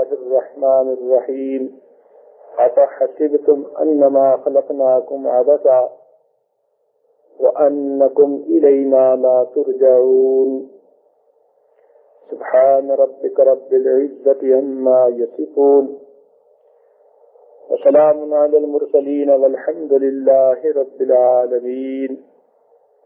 الله الرحمن الرحيم أفحسبتم أنما خلقناكم عبثا وأنكم إلينا لا ترجعون سبحان ربك رب العزة عما يصفون وسلام على المرسلين والحمد لله رب العالمين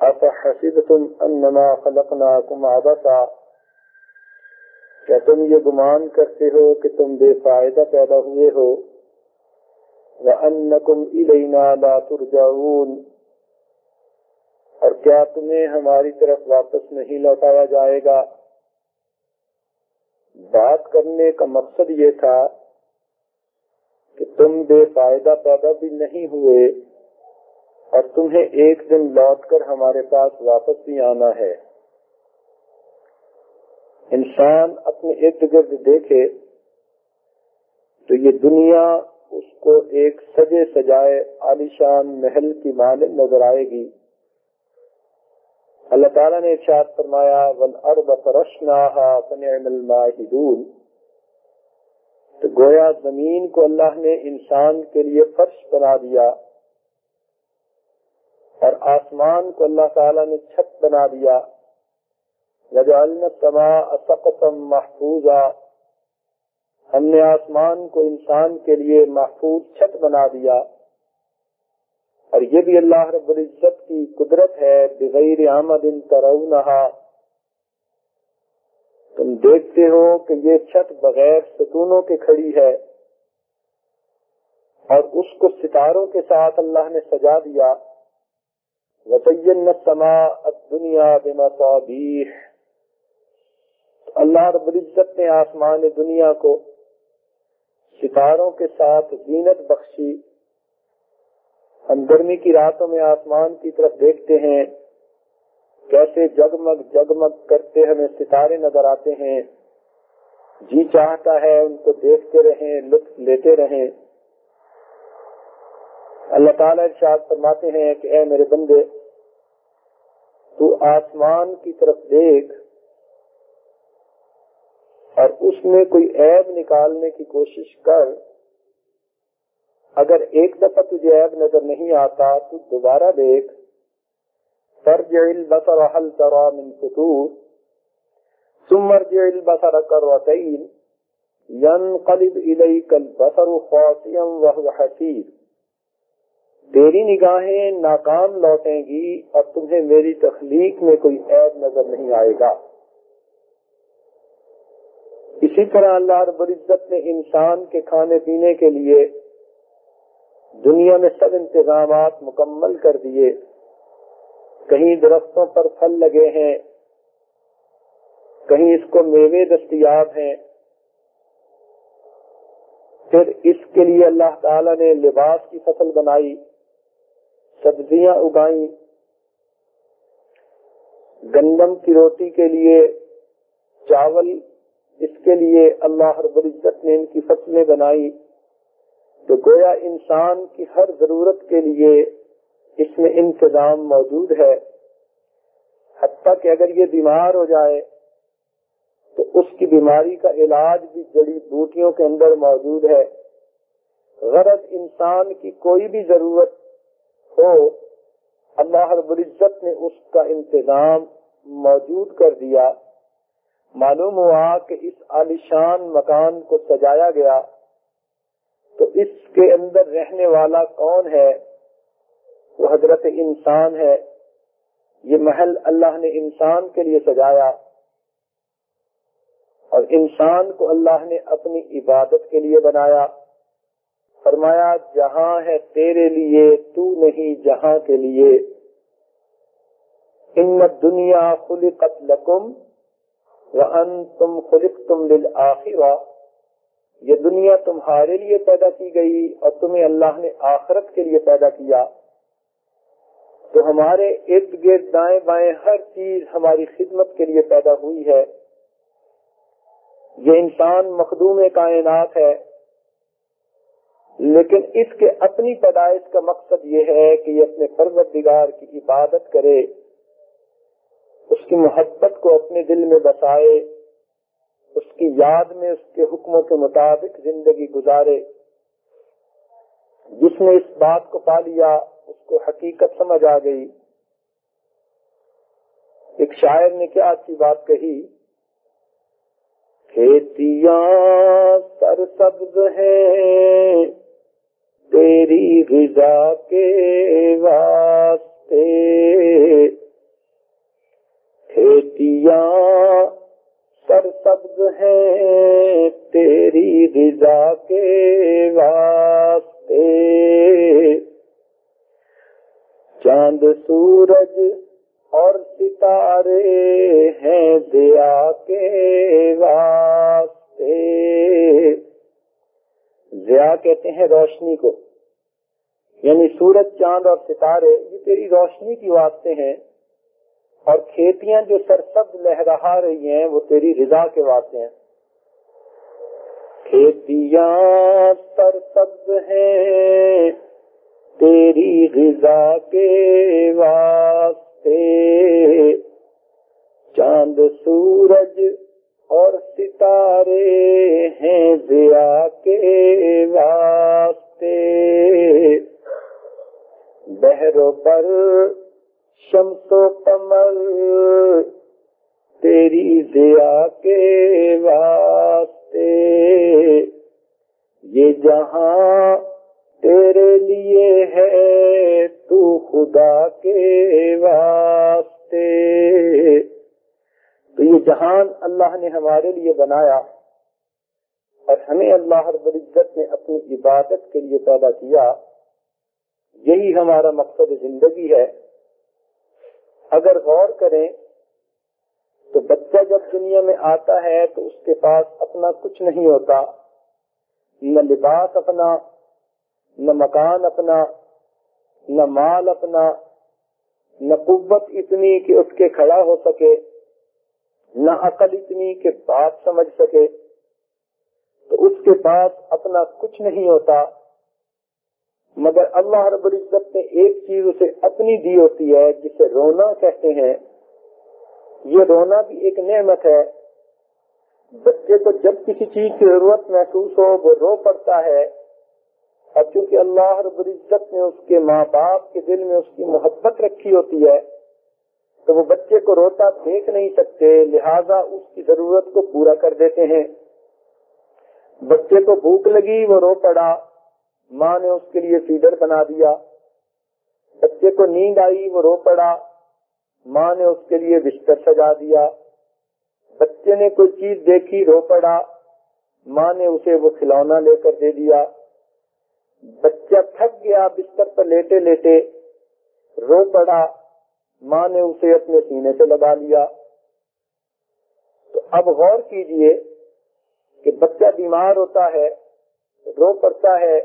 افحسبتم انما خلقناكم عبثا؟ کیا تم یہ گمان کرتے ہو کہ تم بے فائدہ پیدا ہوئے ہو؟ وَأَنَّكُمْ إِلَيْنَا لَا تُرْجَعُونَ۔ اور کیا تمہیں ہماری طرف واپس نہیں لوٹایا جائے گا؟ بات کرنے کا مقصد یہ تھا کہ تم بے فائدہ پیدا بھی نہیں ہوئے۔ اور تمہیں ایک دن لوٹ کر ہمارے پاس واپس بھی آنا ہے۔ انسان اپنے ارد گرد دیکھے تو یہ دنیا اس کو ایک سجے سجائے عالیشان محل کی مال نظر آئے گی۔ اللہ تعالیٰ نے ارشاد فرمایا تو گویا زمین کو اللہ نے انسان کے لیے فرش بنا دیا۔ اور آسمان کو اللہ تعالیٰ نے چھت بنا دیا۔ محفوظہ ہم نے آسمان کو انسان کے لیے محفوظ چھت بنا دیا۔ اور یہ بھی اللہ رب العزت کی قدرت ہے، بغیر آمد ان تم دیکھتے ہو کہ یہ چھت بغیر ستونوں کے کھڑی ہے۔ اور اس کو ستاروں کے ساتھ اللہ نے سجا دیا۔ دنیا اللہ رب العزت نے آسمان دنیا کو ستاروں کے ساتھ زینت بخشی۔ ہم گرمی کی راتوں میں آسمان کی طرف دیکھتے ہیں۔ کیسے جگمگ جگمگ کرتے ہمیں ستارے نظر آتے ہیں۔ جی چاہتا ہے ان کو دیکھتے رہیں، لطف لیتے رہیں۔ اللہ تعالیٰ ارشاد فرماتے ہیں کہ اے میرے بندے، تو آسمان کی طرف دیکھ اور اس میں کوئی عیب نکالنے کی کوشش کر۔ اگر ایک دفعہ تجھے عیب نظر نہیں آتا، تو دوبارہ دیکھ۔ ترجع البصر هل ترى من فطور ثم ارجع البصر كرتين۔ ينقلب اليك البصر خاسئا وهو حسير۔ تیری نگاہیں ناکام لوٹیں گی اور تمہیں میری تخلیق میں کوئی عیب نظر نہیں آئے گا۔ اسی طرح اللہ رب العزت نے انسان کے کھانے پینے کے لیے دنیا میں سب انتظامات مکمل کر دیے۔ کہیں درختوں پر پھل لگے ہیں، کہیں اس کو میوے دستیاب ہیں۔ پھر اس کے لیے اللہ تعالی نے لباس کی فصل بنائی۔ سبزیاں اگائیں۔ گندم کی روٹی کے لیے چاول، اس کے لیے اللہ رب العزت نے ان کی فصلیں بنائی۔ تو گویا انسان کی ہر ضرورت کے لیے اس میں انتظام موجود ہے۔ حتیٰ کہ اگر یہ بیمار ہو جائے، تو اس کی بیماری کا علاج بھی جڑی بوٹیوں کے اندر موجود ہے۔ غرض انسان کی کوئی بھی ضرورت ہو، اللہ رب العزت نے اس کا انتظام موجود کر دیا۔ معلوم ہوا کہ اس عالیشان مکان کو سجایا گیا۔ تو اس کے اندر رہنے والا کون ہے؟ وہ حضرت انسان ہے۔ یہ محل اللہ نے انسان کے لیے سجایا۔ اور انسان کو اللہ نے اپنی عبادت کے لیے بنایا۔ فرمایا، جہاں ہے تیرے لیے، تو نہیں جہاں کے لیے۔ ان دنیا خلقت لکم وان تم خلقتم للآخرہ۔ یہ دنیا تمہارے لیے پیدا کی گئی اور تمہیں اللہ نے آخرت کے لیے پیدا کیا۔ تو ہمارے ارد گرد دائیں بائیں ہر چیز ہماری خدمت کے لیے پیدا ہوئی ہے۔ یہ انسان مخدوم کائنات ہے۔ لیکن اس کے اپنی پیدائش کا مقصد یہ ہے کہ یہ اپنے پروردگار کی عبادت کرے، اس کی محبت کو اپنے دل میں بسائے، اس کی یاد میں اس کے حکموں کے مطابق زندگی گزارے۔ جس نے اس بات کو پا لیا، اس کو حقیقت سمجھ آ گئی۔ ایک شاعر نے کیا اچھی بات کہی؟ کھیتیاں سر سبز ہے تیری غذا کے واسطے کھیتیاں سر سبز ہے تیری غذا کے واسطے چاند سورج اور ستارے ہیں دیا کے واسطے۔ ضیا کہتے ہیں روشنی کو۔ یعنی سورج، چاند اور ستارے، یہ تیری روشنی کی واسطے ہیں۔ اور کھیتیاں جو سرسبز لہرا رہی ہیں، وہ تیری رضا کے واسطے ہیں۔ کھیتیاں سرسبز ہیں تیری غذا کے واسطے۔ چاند، سورج اور ستارے ہیں ضیا کے واسطے۔ بہرو پر شمس و کمر تیری ضیا کے واسطے۔ یہ جہاں تیرے لیے ہے تو خدا کے واسطے۔ تو یہ جہان اللہ نے ہمارے لیے بنایا اور ہمیں اللہ رب العزت نے اپنی عبادت کے لیے پیدا کیا۔ یہی ہمارا مقصد زندگی ہے۔ اگر غور کریں تو بچہ جب دنیا میں آتا ہے تو اس کے پاس اپنا کچھ نہیں ہوتا۔ نہ لباس اپنا، نہ مکان اپنا۔ نہ مال اپنا، نہ قوت اتنی کہ اٹھ کے کھڑا ہو سکے، نہ عقل اتنی کہ بات سمجھ سکے۔ تو اس کے پاس اپنا کچھ نہیں ہوتا، مگر اللہ رب العزت نے ایک چیز اسے اپنی دی ہوتی ہے، جسے رونا کہتے ہیں۔ یہ رونا بھی ایک نعمت ہے۔ بچے کو جب کسی چیز کی ضرورت محسوس ہو، وہ رو پڑتا ہے۔ اور چونکہ اللہ رب العزت نے اس کے ماں باپ کے دل میں اس کی محبت رکھی ہوتی ہے، تو وہ بچے کو روتا دیکھ نہیں سکتے، لہذا اس کی ضرورت کو پورا کر دیتے ہیں۔ بچے کو بھوک لگی، وہ رو پڑا۔ ماں نے اس کے لیے فیڈر بنا دیا۔ بچے کو نیند آئی، وہ رو پڑا۔ ماں نے اس کے لیے بستر سجا دیا۔ بچے نے کوئی چیز دیکھی، رو پڑا۔ ماں نے اسے وہ کھلونا لے کر دے دیا۔ بچہ تھک گیا، بستر پر لیٹے لیٹے رو پڑا، ماں نے اسے اپنے سینے سے لگا لیا۔ تو اب غور کیجیے کہ بچہ بیمار ہوتا ہے، رو پڑتا ہے،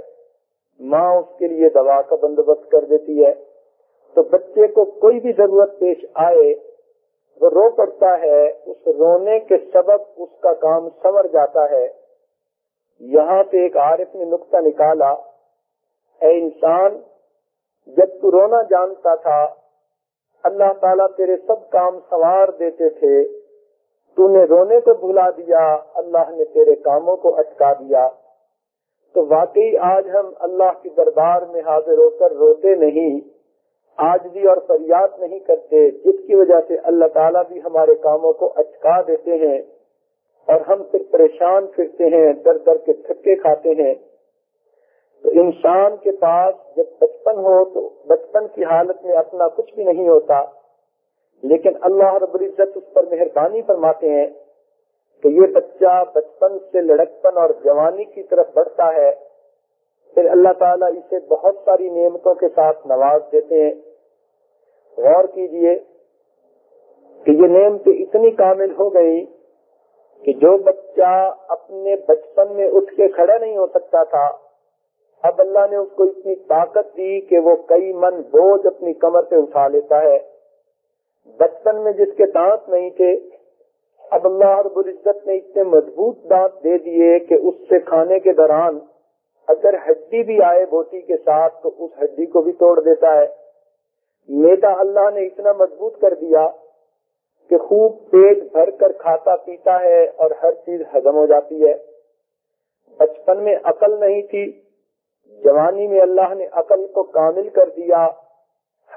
ماں اس کے لیے دوا کا بندوبست کر دیتی ہے۔ تو بچے کو کوئی بھی ضرورت پیش آئے، وہ رو پڑتا ہے، اس رونے کے سبب اس کا کام سمر جاتا ہے۔ یہاں پہ ایک عارف نے نقطہ نکالا۔ اے انسان، جب تو رونا جانتا تھا، اللہ تعالیٰ تیرے سب کام سوار دیتے تھے، تو نے رونے کو بھلا دیا، اللہ نے تیرے کاموں کو اٹکا دیا۔ تو واقعی آج ہم اللہ کے دربار میں حاضر ہو کر روتے نہیں، آج بھی اور فریاد نہیں کرتے، جس کی وجہ سے اللہ تعالیٰ بھی ہمارے کاموں کو اٹکا دیتے ہیں اور ہم پھر پریشان پھرتے ہیں، در در کے تھکے کھاتے ہیں۔ تو انسان کے پاس جب بچپن ہو تو بچپن کی حالت میں اپنا کچھ بھی نہیں ہوتا، لیکن اللہ رب العزت اس پر مہربانی فرماتے ہیں کہ یہ بچہ بچپن سے لڑکپن اور جوانی کی طرف بڑھتا ہے۔ پھر اللہ تعالیٰ اسے بہت ساری نعمتوں کے ساتھ نواز دیتے ہیں۔ غور کیجیے کہ یہ نعمتیں اتنی کامل ہو گئی کہ جو بچہ اپنے بچپن میں اٹھ کے کھڑا نہیں ہو سکتا تھا اب اللہ نے اس کو اتنی طاقت دی کہ وہ کئی من بوجھ اپنی کمر پہ اٹھا لیتا ہے۔ بچپن میں جس کے دانت نہیں تھے، اب اللہ رب العزت نے اتنے مضبوط دانت دے دیے کہ اس سے کھانے کے دوران اگر ہڈی بھی آئے بوٹی کے ساتھ تو اس ہڈی کو بھی توڑ دیتا ہے۔ میدا اللہ نے اتنا مضبوط کر دیا کہ خوب پیٹ بھر کر کھاتا پیتا ہے اور ہر چیز ہزم ہو جاتی ہے۔ بچپن میں عقل نہیں تھی جوانی میں اللہ نے عقل کو کامل کر دیا،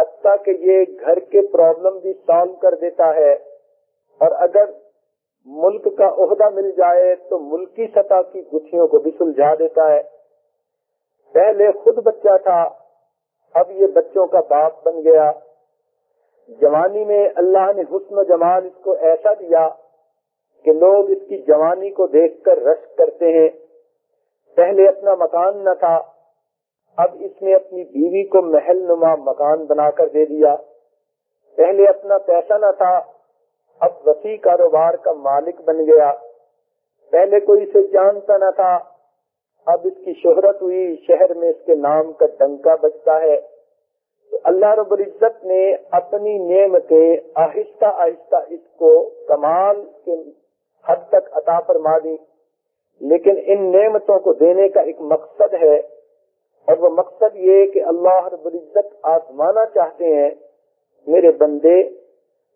حتیٰ کہ یہ گھر کے پرابلم بھی سالو کر دیتا ہے۔ اور اگر ملک کا عہدہ مل جائے تو ملکی سطح کی گتھیوں کو بھی سلجھا دیتا ہے۔ پہلے خود بچہ تھا، اب یہ بچوں کا باپ بن گیا۔ جوانی میں اللہ نے حسن و جمال اس کو ایسا دیا کہ لوگ اس کی جوانی کو دیکھ کر رشک کرتے ہیں۔ پہلے اپنا مکان نہ تھا اب اس نے اپنی بیوی کو محل نما مکان بنا کر دے دیا۔ پہلے اپنا پیسہ نہ تھا، اب وسیع کاروبار کا مالک بن گیا۔ پہلے کوئی اسے جانتا نہ تھا۔ اب اس کی شہرت ہوئی، شہر میں اس کے نام کا ڈنکا بچتا ہے۔ تو اللہ رب العزت نے اپنی نعمتیں آہستہ آہستہ اس کو کمال کے حد تک عطا فرما دی۔ لیکن ان نعمتوں کو دینے کا ایک مقصد ہے۔ اور وہ مقصد یہ کہ اللہ رب العزت آزمانا چاہتے ہیں، میرے بندے،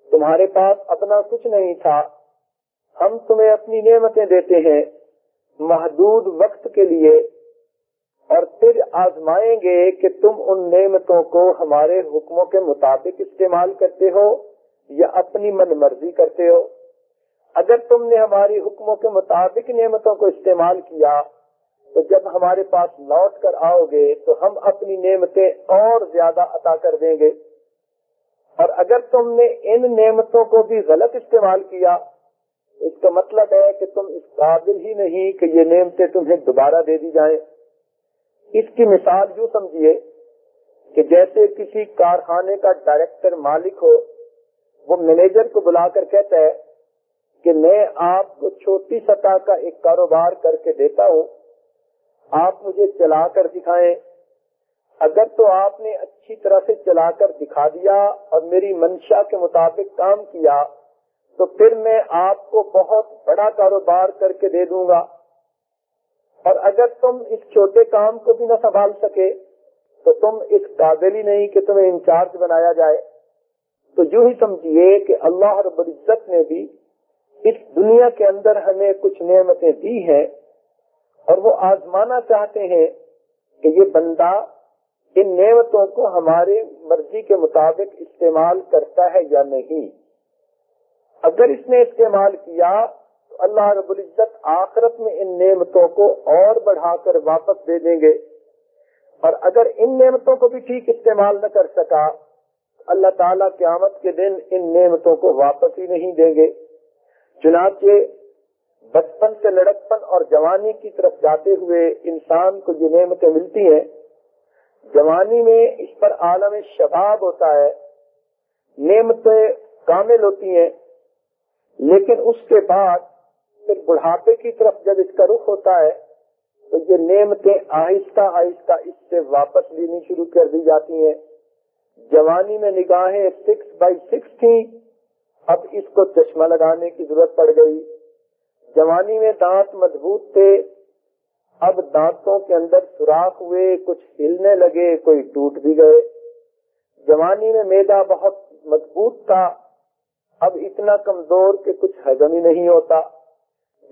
تمہارے پاس اپنا کچھ نہیں تھا، ہم تمہیں اپنی نعمتیں دیتے ہیں محدود وقت کے لیے، اور پھر آزمائیں گے کہ تم ان نعمتوں کو ہمارے حکموں کے مطابق استعمال کرتے ہو یا اپنی من مرضی کرتے ہو۔ اگر تم نے ہماری حکموں کے مطابق نعمتوں کو استعمال کیا تو جب ہمارے پاس لوٹ کر آؤ گے تو ہم اپنی نعمتیں اور زیادہ عطا کر دیں گے۔ اور اگر تم نے ان نعمتوں کو بھی غلط استعمال کیا، اس کا مطلب ہے کہ تم اس قابل ہی نہیں کہ یہ نعمتیں تمہیں دوبارہ دے دی جائیں۔ اس کی مثال یوں سمجھیے کہ جیسے کسی کارخانے کا ڈائریکٹر مالک ہو، وہ مینیجر کو بلا کر کہتا ہے کہ میں آپ کو چھوٹی سطح کا ایک کاروبار کر کے دیتا ہوں۔ آپ مجھے چلا کر دکھائیں۔ اگر تو آپ نے اچھی طرح سے چلا کر دکھا دیا اور میری منشا کے مطابق کام کیا، تو پھر میں آپ کو بہت بڑا کاروبار کر کے دے دوں گا۔ اور اگر تم اس چھوٹے کام کو بھی نہ سنبھال سکے، تو تم اس قابل ہی نہیں کہ تمہیں انچارج بنایا جائے۔ تو یوں ہی سمجھیے کہ اللہ رب العزت نے بھی اس دنیا کے اندر ہمیں کچھ نعمتیں دی ہیں۔ اور وہ آزمانا چاہتے ہیں کہ یہ بندہ ان نعمتوں کو ہمارے مرضی کے مطابق استعمال کرتا ہے یا نہیں۔ اگر اس نے استعمال کیا، تو اللہ رب العزت آخرت میں ان نعمتوں کو اور بڑھا کر واپس دے دیں گے۔ اور اگر ان نعمتوں کو بھی ٹھیک استعمال نہ کر سکا اللہ تعالیٰ قیامت کے دن ان نعمتوں کو واپس ہی نہیں دیں گے۔ چنانچہ بچپن سے لڑکپن اور جوانی کی طرف جاتے ہوئے انسان کو یہ نعمتیں ملتی ہیں۔ جوانی میں اس پر عالم شباب ہوتا ہے۔ نعمتیں کامل ہوتی ہیں۔ لیکن اس کے بعد پھر بڑھاپے کی طرف جب اس کا رخ ہوتا ہے، تو یہ نعمتیں آہستہ آہستہ اس سے واپس لینی شروع کر دی جاتی ہیں۔ جوانی میں نگاہیں سکس بائی سکس تھی اب اس کو چشمہ لگانے کی ضرورت پڑ گئی۔ جوانی میں دانت مضبوط تھے، اب دانتوں کے اندر سوراخ ہوئے، کچھ ہلنے لگے، کوئی ٹوٹ بھی گئے۔ جوانی میں میدا بہت مضبوط تھا، اب اتنا کمزور کہ کچھ ہزم ہی نہیں ہوتا۔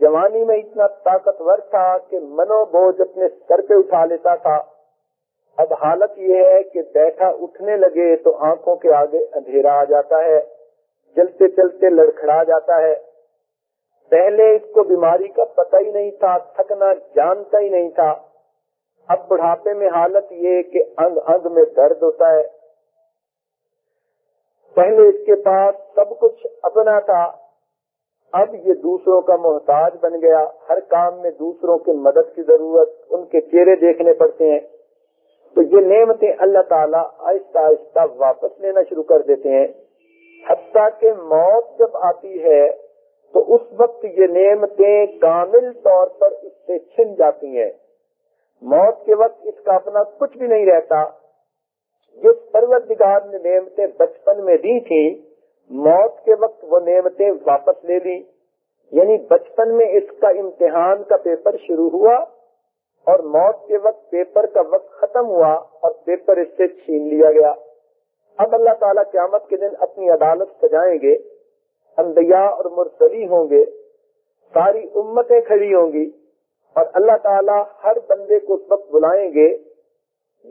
جوانی میں اتنا طاقتور تھا کہ منو بوجھ اپنے سر پہ اٹھا لیتا تھا۔ اب حالت یہ ہے کہ بیٹھا اٹھنے لگے تو آنکھوں کے آگے اندھیرا آ جاتا ہے چلتے چلتے لڑکھڑا جاتا ہے۔ پہلے اس کو بیماری کا پتہ ہی نہیں تھا، تھکنا جانتا ہی نہیں تھا۔ اب بڑھاپے میں حالت یہ کہ انگ انگ میں درد ہوتا ہے۔ پہلے اس کے پاس سب کچھ اپنا تھا۔ اب یہ دوسروں کا محتاج بن گیا۔ ہر کام میں دوسروں کی مدد کی ضرورت ان کے چہرے دیکھنے پڑتے ہیں۔ تو یہ نعمتیں اللہ تعالیٰ آہستہ آہستہ واپس لینا شروع کر دیتے ہیں۔ حتیٰ کہ موت جب آتی ہے تو اس وقت یہ نعمتیں کامل طور پر اس سے چھن جاتی ہیں۔ موت کے وقت اس کا اپنا کچھ بھی نہیں رہتا۔ جس پروردگار نے نعمتیں بچپن میں دی تھی، موت کے وقت وہ نعمتیں واپس لے لی۔ یعنی بچپن میں اس کا امتحان کا پیپر شروع ہوا اور موت کے وقت پیپر کا وقت ختم ہوا اور پیپر اس سے چھین لیا گیا۔ اب اللہ تعالیٰ قیامت کے دن اپنی عدالت سجائیں گے۔ انبیاء اور مرسلی ہوں گے، ساری امتیں کھڑی ہوں گی اور اللہ تعالیٰ ہر بندے کو اس وقت بلائیں گے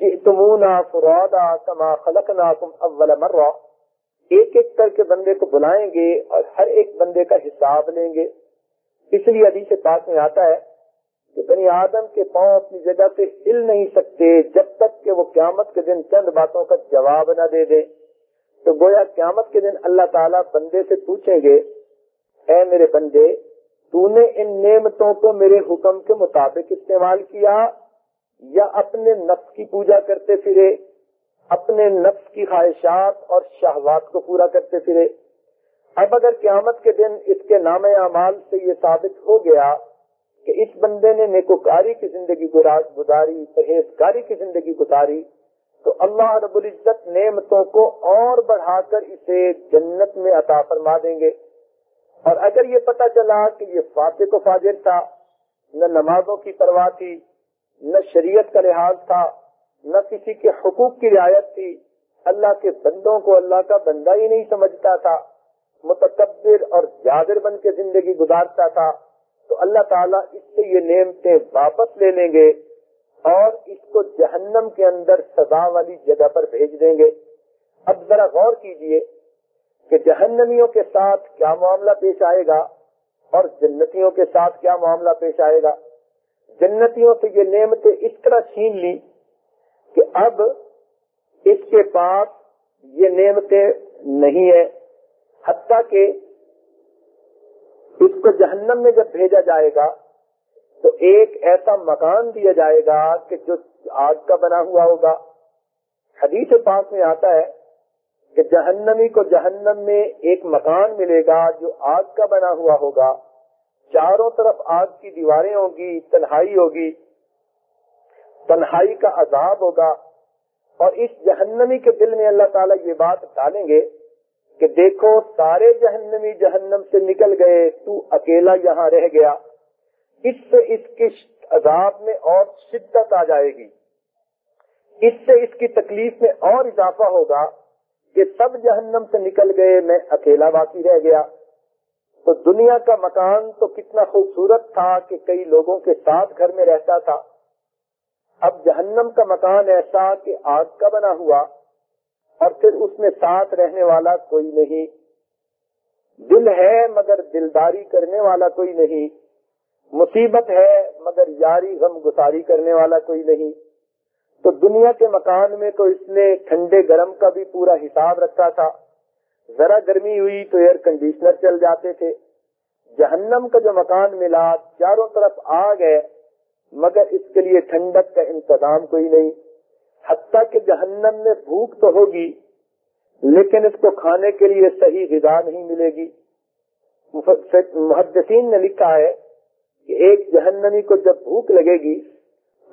جی تمونا فرادا کما خلق اول مرہ۔ ایک ایک کر کے بندے کو بلائیں گے اور ہر ایک بندے کا حساب لیں گے۔ اس لیے ابھی سے پاس میں آتا ہے کہ بنی آدم کے پاؤں اپنی جگہ سے ہل نہیں سکتے جب تک کہ وہ قیامت کے دن چند باتوں کا جواب نہ دے دے۔ تو گویا قیامت کے دن اللہ تعالیٰ بندے سے پوچھیں گے، اے میرے بندے، تو نے ان نعمتوں کو میرے حکم کے مطابق استعمال کیا یا اپنے نفس کی پوجا کرتے پھرے، اپنے نفس کی خواہشات اور شہوات کو پورا کرتے پھرے؟ اب اگر قیامت کے دن اس کے نام اعمال سے یہ ثابت ہو گیا کہ اس بندے نے نیکوکاری کی زندگی گزاری، پرہیزگاری کی زندگی گزاری تو اللہ رب العزت نعمتوں کو اور بڑھا کر اسے جنت میں عطا فرما دیں گے۔ اور اگر یہ پتا چلا کہ یہ فاتح کو فاجر تھا، نہ نمازوں کی پرواہ تھی، نہ شریعت کا لحاظ تھا، نہ کسی کے حقوق کی رعایت تھی، اللہ کے بندوں کو اللہ کا بندہ ہی نہیں سمجھتا تھا، متکبر اور جادر بن کے زندگی گزارتا تھا، تو اللہ تعالیٰ اس سے یہ نعمتیں واپس لے لیں گے۔ اور اس کو جہنم کے اندر سزا والی جگہ پر بھیج دیں گے۔ اب ذرا غور کیجیے کہ جہنمیوں کے ساتھ کیا معاملہ پیش آئے گا اور جنتیوں کے ساتھ کیا معاملہ پیش آئے گا۔ جنتیوں سے یہ نعمتیں اس طرح چھین لی کہ اب اس کے پاس یہ نعمتیں نہیں ہے حتیٰ کہ اس کو جہنم میں جب بھیجا جائے گا تو ایک ایسا مکان دیا جائے گا کہ جو آگ کا بنا ہوا ہوگا۔ حدیث پاس میں آتا ہے کہ جہنمی کو جہنم میں ایک مکان ملے گا جو آگ کا بنا ہوا ہوگا۔ چاروں طرف آگ کی دیواریں ہوں گی تنہائی ہوگی، تنہائی کا عذاب ہوگا۔ اور اس جہنمی کے دل میں اللہ تعالیٰ یہ بات ڈالیں گے کہ دیکھو، سارے جہنمی جہنم سے نکل گئے، تو اکیلا یہاں رہ گیا۔ اس سے اس کے عذاب میں اور شدت آ جائے گی۔ اس سے اس کی تکلیف میں اور اضافہ ہوگا کہ سب جہنم سے نکل گئے، میں اکیلا باقی رہ گیا۔ تو دنیا کا مکان تو کتنا خوبصورت تھا کہ کئی لوگوں کے ساتھ گھر میں رہتا تھا۔ اب جہنم کا مکان ایسا کہ آگ کا بنا ہوا اور پھر اس میں ساتھ رہنے والا کوئی نہیں۔ دل ہے مگر دلداری کرنے والا کوئی نہیں۔ مصیبت ہے، مگر یاری غم گساری کرنے والا کوئی نہیں۔ تو دنیا کے مکان میں تو اس نے ٹھنڈے گرم کا بھی پورا حساب رکھا تھا۔ ذرا گرمی ہوئی تو ایئر کنڈیشنر چل جاتے تھے۔ جہنم کا جو مکان ملا، چاروں طرف آگ ہے، مگر اس کے لیے ٹھنڈک کا انتظام کوئی نہیں۔ حتیٰ کہ جہنم میں بھوک تو ہوگی، لیکن اس کو کھانے کے لیے صحیح غذا نہیں ملے گی۔ محدثین نے لکھا ہے کہ ایک جہنمی کو جب بھوک لگے گی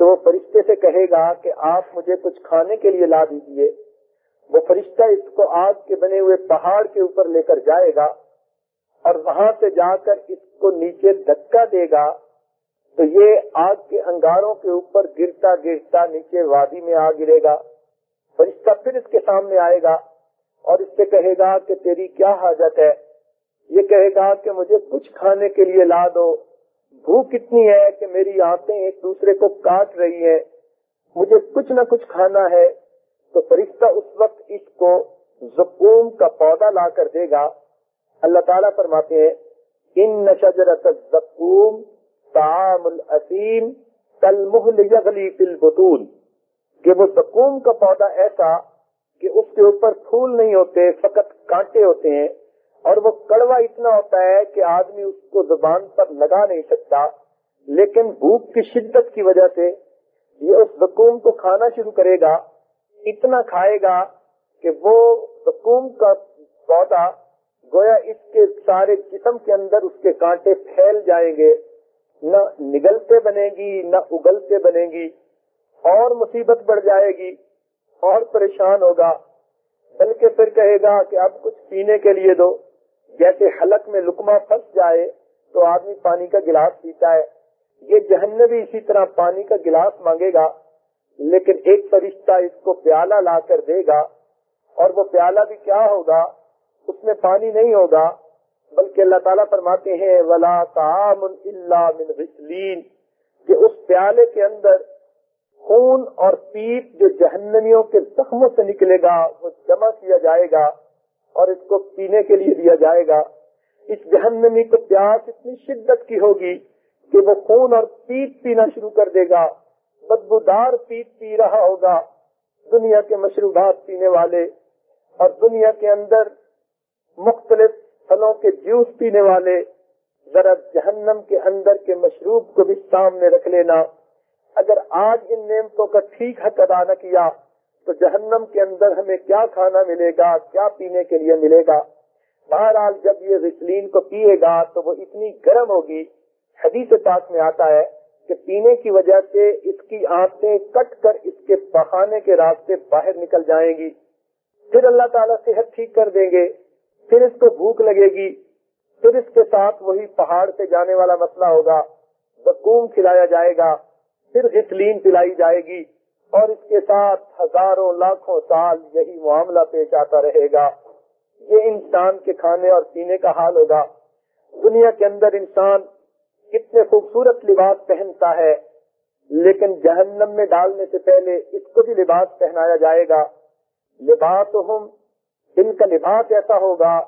تو وہ فرشتے سے کہے گا کہ آپ مجھے کچھ کھانے کے لیے لا دیجیے وہ فرشتہ اس کو آگ کے بنے ہوئے پہاڑ کے اوپر لے کر جائے گا اور وہاں سے جا کر اس کو نیچے دھکا دے گا تو یہ آگ کے انگاروں کے اوپر گرتا گرتا نیچے وادی میں آ گرے گا۔ فرشتہ پھر اس کے سامنے آئے گا اور اس سے کہے گا کہ تیری کیا حاجت ہے؟ یہ کہے گا کہ مجھے کچھ کھانے کے لیے لا دو۔ بھوک اتنی ہے کہ میری آنکھیں ایک دوسرے کو کاٹ رہی ہے مجھے کچھ نہ کچھ کھانا ہے۔ تو فرشتہ اس وقت اس کو زکوم کا پودا لا کر دے گا۔ اللہ تعالیٰ فرماتے ہیں، ان نشجرت زکوم تعام الاسیم کل محل یغلی فی البطون. کہ وہ زکوم کا پودا ایسا کہ اس کے اوپر پھول نہیں ہوتے، فقط کانٹے ہوتے ہیں۔ اور وہ کڑوا اتنا ہوتا ہے کہ آدمی اس کو زبان پر لگا نہیں سکتا، لیکن بھوک کی شدت کی وجہ سے یہ اس زکوم کو کھانا شروع کرے گا، اتنا کھائے گا کہ وہ زکوم کا پودا گویا اس کے سارے جسم کے اندر اس کے کانٹے پھیل جائیں گے، نہ نگلتے بنے گی، نہ اگلتے بنے گی، اور مصیبت بڑھ جائے گی، اور پریشان ہوگا، بلکہ پھر کہے گا کہ اب کچھ پینے کے لیے دو۔ جیسے حلق میں لکما پھنس جائے تو آدمی پانی کا گلاس پیتا ہے۔ یہ جہن بھی اسی طرح پانی کا گلاس مانگے گا، لیکن ایک فرشتہ اس کو پیالہ لا کر دے گا اور وہ پیالہ بھی کیا ہوگا؟ اس میں پانی نہیں ہوگا، بلکہ اللہ تعالیٰ فرماتے ہیں، ولا اللہ من غسلین کہ اس پیالے کے اندر خون اور پیپ جو جہنمیوں کے زخموں سے نکلے گا، وہ جمع کیا جائے گا۔ اور اس کو پینے کے لیے دیا جائے گا۔ اس جہنمی کو پیاس اتنی شدت کی ہوگی کہ وہ خون اور پیپ پینا شروع کر دے گا۔ بدبودار پیپ پی رہا ہوگا۔ دنیا کے مشروبات پینے والے اور دنیا کے اندر مختلف پھلوں کے جوس پینے والے۔ ذرا جہنم کے اندر کے مشروب کو بھی سامنے رکھ لینا۔ اگر آج ان نعمتوں کا ٹھیک حق ادا نہ کیا تو جہنم کے اندر ہمیں کیا کھانا ملے گا، کیا پینے کے لیے ملے گا؟ بہرحال جب یہ غسلین کو پیے گا تو وہ اتنی گرم ہوگی، حدیث پاک میں آتا ہے کہ پینے کی وجہ سے اس کی آنکھیں کٹ کر اس کے بہانے کے راستے باہر نکل جائیں گی۔ پھر اللہ تعالیٰ صحت ٹھیک کر دیں گے، پھر اس کو بھوک لگے گی، پھر اس کے ساتھ وہی پہاڑ سے جانے والا مسئلہ ہوگا۔ بکوم کھلایا جائے گا، پھر غسلین پلائی جائے گی۔ اور اس کے ساتھ ہزاروں لاکھوں سال یہی معاملہ پیش آتا رہے گا۔ یہ انسان کے کھانے اور پینے کا حال ہوگا۔ دنیا کے اندر انسان کتنے خوبصورت لباس پہنتا ہے، لیکن جہنم میں ڈالنے سے پہلے اس کو بھی لباس پہنایا جائے گا۔ لباس ہم ان کا لباس ایسا ہوگا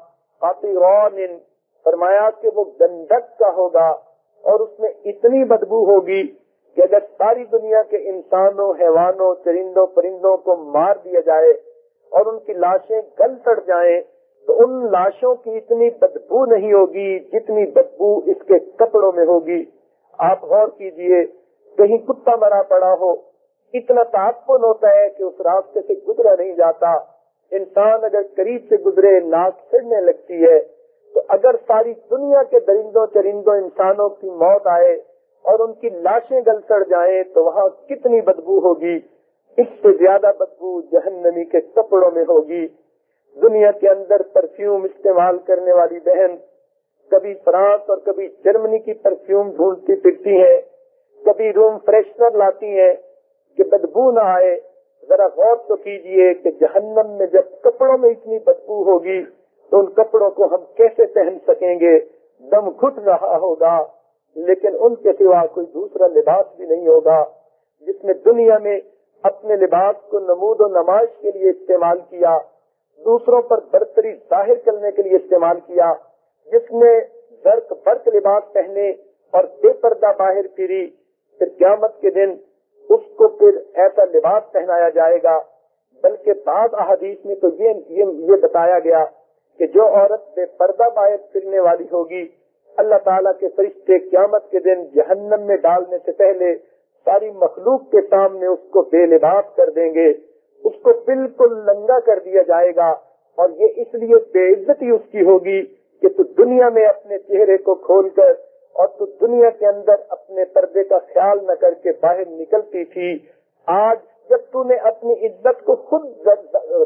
فرمایا کہ وہ گندک کا ہوگا اور اس میں اتنی بدبو ہوگی۔ کہ اگر ساری دنیا کے انسانوں، حیوانوں، چرندوں، پرندوں کو مار دیا جائے اور ان کی لاشیں گل سڑ جائیں، تو ان لاشوں کی اتنی بدبو نہیں ہوگی جتنی بدبو اس کے کپڑوں میں ہوگی۔ آپ غور کیجیے، کہیں کتا مرا پڑا ہو، اتنا تعفن ہوتا ہے کہ اس راستے سے گزرا نہیں جاتا۔ انسان اگر قریب سے گزرے، ناک پھرنے لگتی ہے، تو اگر ساری دنیا کے درندوں، چرندوں، انسانوں کی موت آئے اور ان کی لاشیں گل سڑ جائیں تو وہاں کتنی بدبو ہوگی؟ اس سے زیادہ بدبو جہنمی کے کپڑوں میں ہوگی۔ دنیا کے اندر پرفیوم استعمال کرنے والی بہن کبھی فرانس اور کبھی جرمنی کی پرفیوم ڈھونڈتی پھرتی ہے کبھی روم فریشنر لاتی ہیں کہ بدبو نہ آئے۔ ذرا غور تو کیجیے کہ جہنم میں جب کپڑوں میں اتنی بدبو ہوگی تو ان کپڑوں کو ہم کیسے پہن سکیں گے؟ دم گھٹ رہا ہوگا۔ لیکن ان کے سوا کوئی دوسرا لباس بھی نہیں ہوگا جس نے دنیا میں اپنے لباس کو نمود و نمائش کے لیے استعمال کیا، دوسروں پر برتری ظاہر کرنے کے لیے استعمال کیا، جس نے برق برق لباس پہنے اور بے پردہ باہر پھری، پھر قیامت کے دن اس کو پھر ایسا لباس پہنایا جائے گا۔ بلکہ بعض احادیث میں تو یہ یہ بتایا گیا کہ جو عورت بے پردہ باہر پھرنے والی ہوگی اللہ تعالیٰ کے فرشتے قیامت کے دن جہنم میں ڈالنے سے پہلے ساری مخلوق کے سامنے اس کو بے لباس کر دیں گے، اس کو بالکل لنگا کر دیا جائے گا اور یہ اس لیے بے عزتی اس کی ہوگی کہ تو دنیا میں اپنے چہرے کو کھول کر اور تو دنیا کے اندر اپنے پردے کا خیال نہ کر کے باہر نکلتی تھی۔ آج جب تو نے اپنی عزت کو خود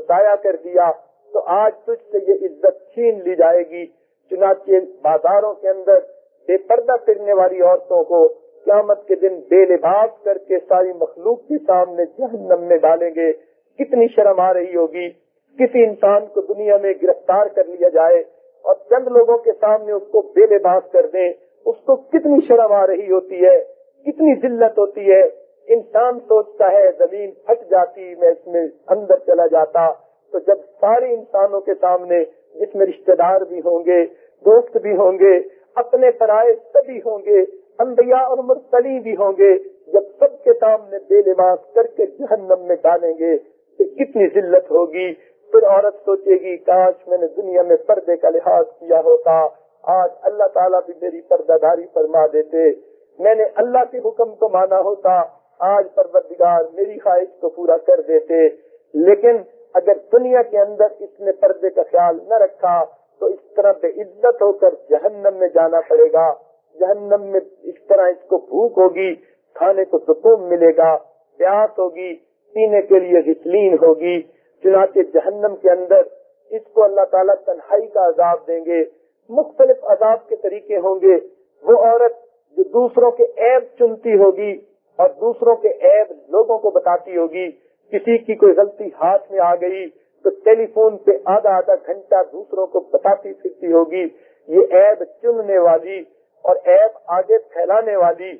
ضائع کر دیا تو آج تجھ سے یہ عزت چھین لی جائے گی۔ چنانچہ بازاروں کے اندر بے پردہ پھرنے والی عورتوں کو قیامت کے دن بے لباس کر کے ساری مخلوق کے سامنے جہنم میں ڈالیں گے۔ کتنی شرم آ رہی ہوگی۔ کسی انسان کو دنیا میں گرفتار کر لیا جائے اور چند لوگوں کے سامنے اس کو بے لباس کر دیں، اس کو کتنی شرم آ رہی ہوتی ہے، کتنی ذلت ہوتی ہے۔ انسان سوچتا ہے زمین پھٹ جاتی، میں اس میں اندر چلا جاتا۔ تو جب سارے انسانوں کے سامنے جس میں رشتے دار بھی ہوں گے، دوست بھی ہوں گے، اپنے فرائض سبھی ہوں گے، انبیاء اور مرتلی بھی ہوں گے۔ جب سب کے سامنے بے لباس کر کے جہنم میں ڈالیں گے تو کتنی ذلت ہوگی۔ پھر عورت سوچے گی، کاش میں نے دنیا میں پردے کا لحاظ کیا ہوتا، آج اللہ تعالیٰ بھی میری پردہ داری فرما دیتے۔ میں نے اللہ کے حکم کو مانا ہوتا، آج پروردگار میری خواہش کو پورا کر دیتے۔ لیکن اگر دنیا کے اندر اس نے پردے کا خیال نہ رکھا، تو اس طرح بے عزت ہو کر جہنم میں جانا پڑے گا۔ جہنم میں اس طرح اس کو بھوک ہوگی، کھانے کو سکون ملے گا، پیاس ہوگی، پینے کے لیے غسلین ہوگی۔ چنانچہ جہنم کے اندر اس کو اللہ تعالیٰ تنہائی کا عذاب دیں گے۔ مختلف عذاب کے طریقے ہوں گے۔ وہ عورت جو دوسروں کے عیب چنتی ہوگی اور دوسروں کے عیب لوگوں کو بتاتی ہوگی۔ کسی کی کوئی غلطی ہاتھ میں آ گئی تو ٹیلی فون پہ آدھا آدھا گھنٹہ دوسروں کو بتاتی پھرتی ہوگی، یہ عیب چننے والی اور عیب آگے پھیلانے والی۔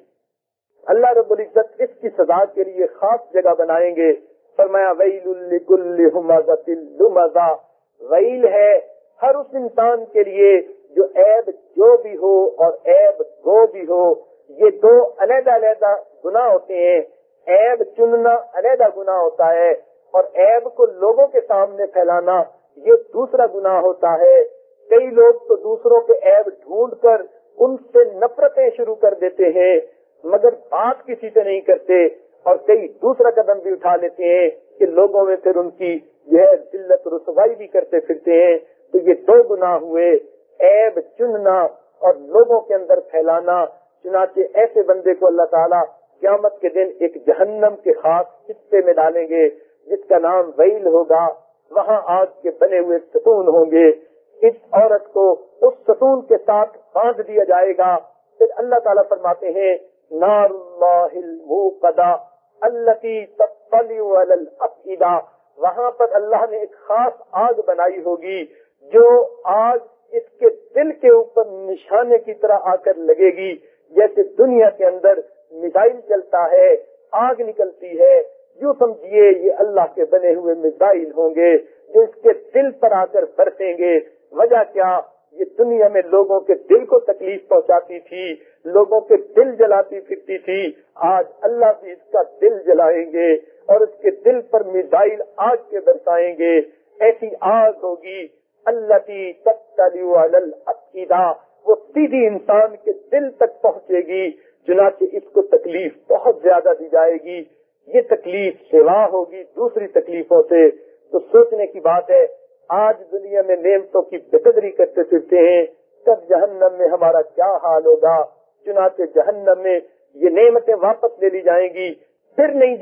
اللہ رب العزت اس کی سزا کے لیے خاص جگہ بنائیں گے۔ فرمایا، ویل ویل ہے ہر اس انسان کے لیے جو عیب جو بھی ہو اور عیب گو بھی ہو۔ یہ دو علیحدہ علیحدہ گنا ہوتے ہیں۔ عیب چننا علیحدہ گنا ہوتا ہے اور عیب کو لوگوں کے سامنے پھیلانا یہ دوسرا گنا ہوتا ہے۔ کئی لوگ تو دوسروں کے عیب ڈھونڈ کر ان سے نفرتیں شروع کر دیتے ہیں، مگر بات کسی سے نہیں کرتے اور کئی دوسرا قدم بھی اٹھا لیتے ہیں کہ لوگوں میں پھر ان کی یہ ذلت رسوائی بھی کرتے پھرتے ہیں۔ تو یہ دو گنا ہوئے، عیب چننا اور لوگوں کے اندر پھیلانا، چنانچہ ایسے بندے کو اللہ تعالیٰ قیامت کے دن ایک جہنم کے خاص حصے میں ڈالیں گے، جس کا نام ویل ہوگا۔ وہاں آگ کے بنے ہوئے ستون ہوں گے۔ اس عورت کو اس ستون کے ساتھ باندھ دیا جائے گا۔ پھر اللہ تعالیٰ فرماتے ہیں نار اللہ وہاں پر اللہ نے ایک خاص آگ بنائی ہوگی، جو آگ اس کے دل کے اوپر نشانے کی طرح آ کر لگے گی، جیسے دنیا کے اندر میزائل چلتا ہے، آگ نکلتی ہے۔ جو سمجھیے، یہ اللہ کے بنے ہوئے میزائل ہوں گے جو اس کے دل پر آ کر برسیں گے۔ وجہ کیا؟ یہ دنیا میں لوگوں کے دل کو تکلیف پہنچاتی تھی، لوگوں کے دل جلاتی پھرتی تھی۔ آج اللہ بھی اس کا دل جلائیں گے اور اس کے دل پر میزائل آگ کے برسائیں گے۔ ایسی آگ ہوگی اللہ کی عقیدہ وہ سیدھی انسان کے دل تک پہنچے گی۔ چنانچہ اس کو تکلیف بہت زیادہ دی جائے گی۔ یہ تکلیف سوا ہوگی، دوسری تکلیفوں سے۔ تو سوچنے کی بات ہے، آج دنیا میں نعمتوں کی بےقدری کرتے پھرتے ہیں، تب جہنم میں ہمارا کیا حال ہوگا؟ چنانچہ جہنم میں یہ نعمتیں واپس لے لی جائیں گی، پھر نہیں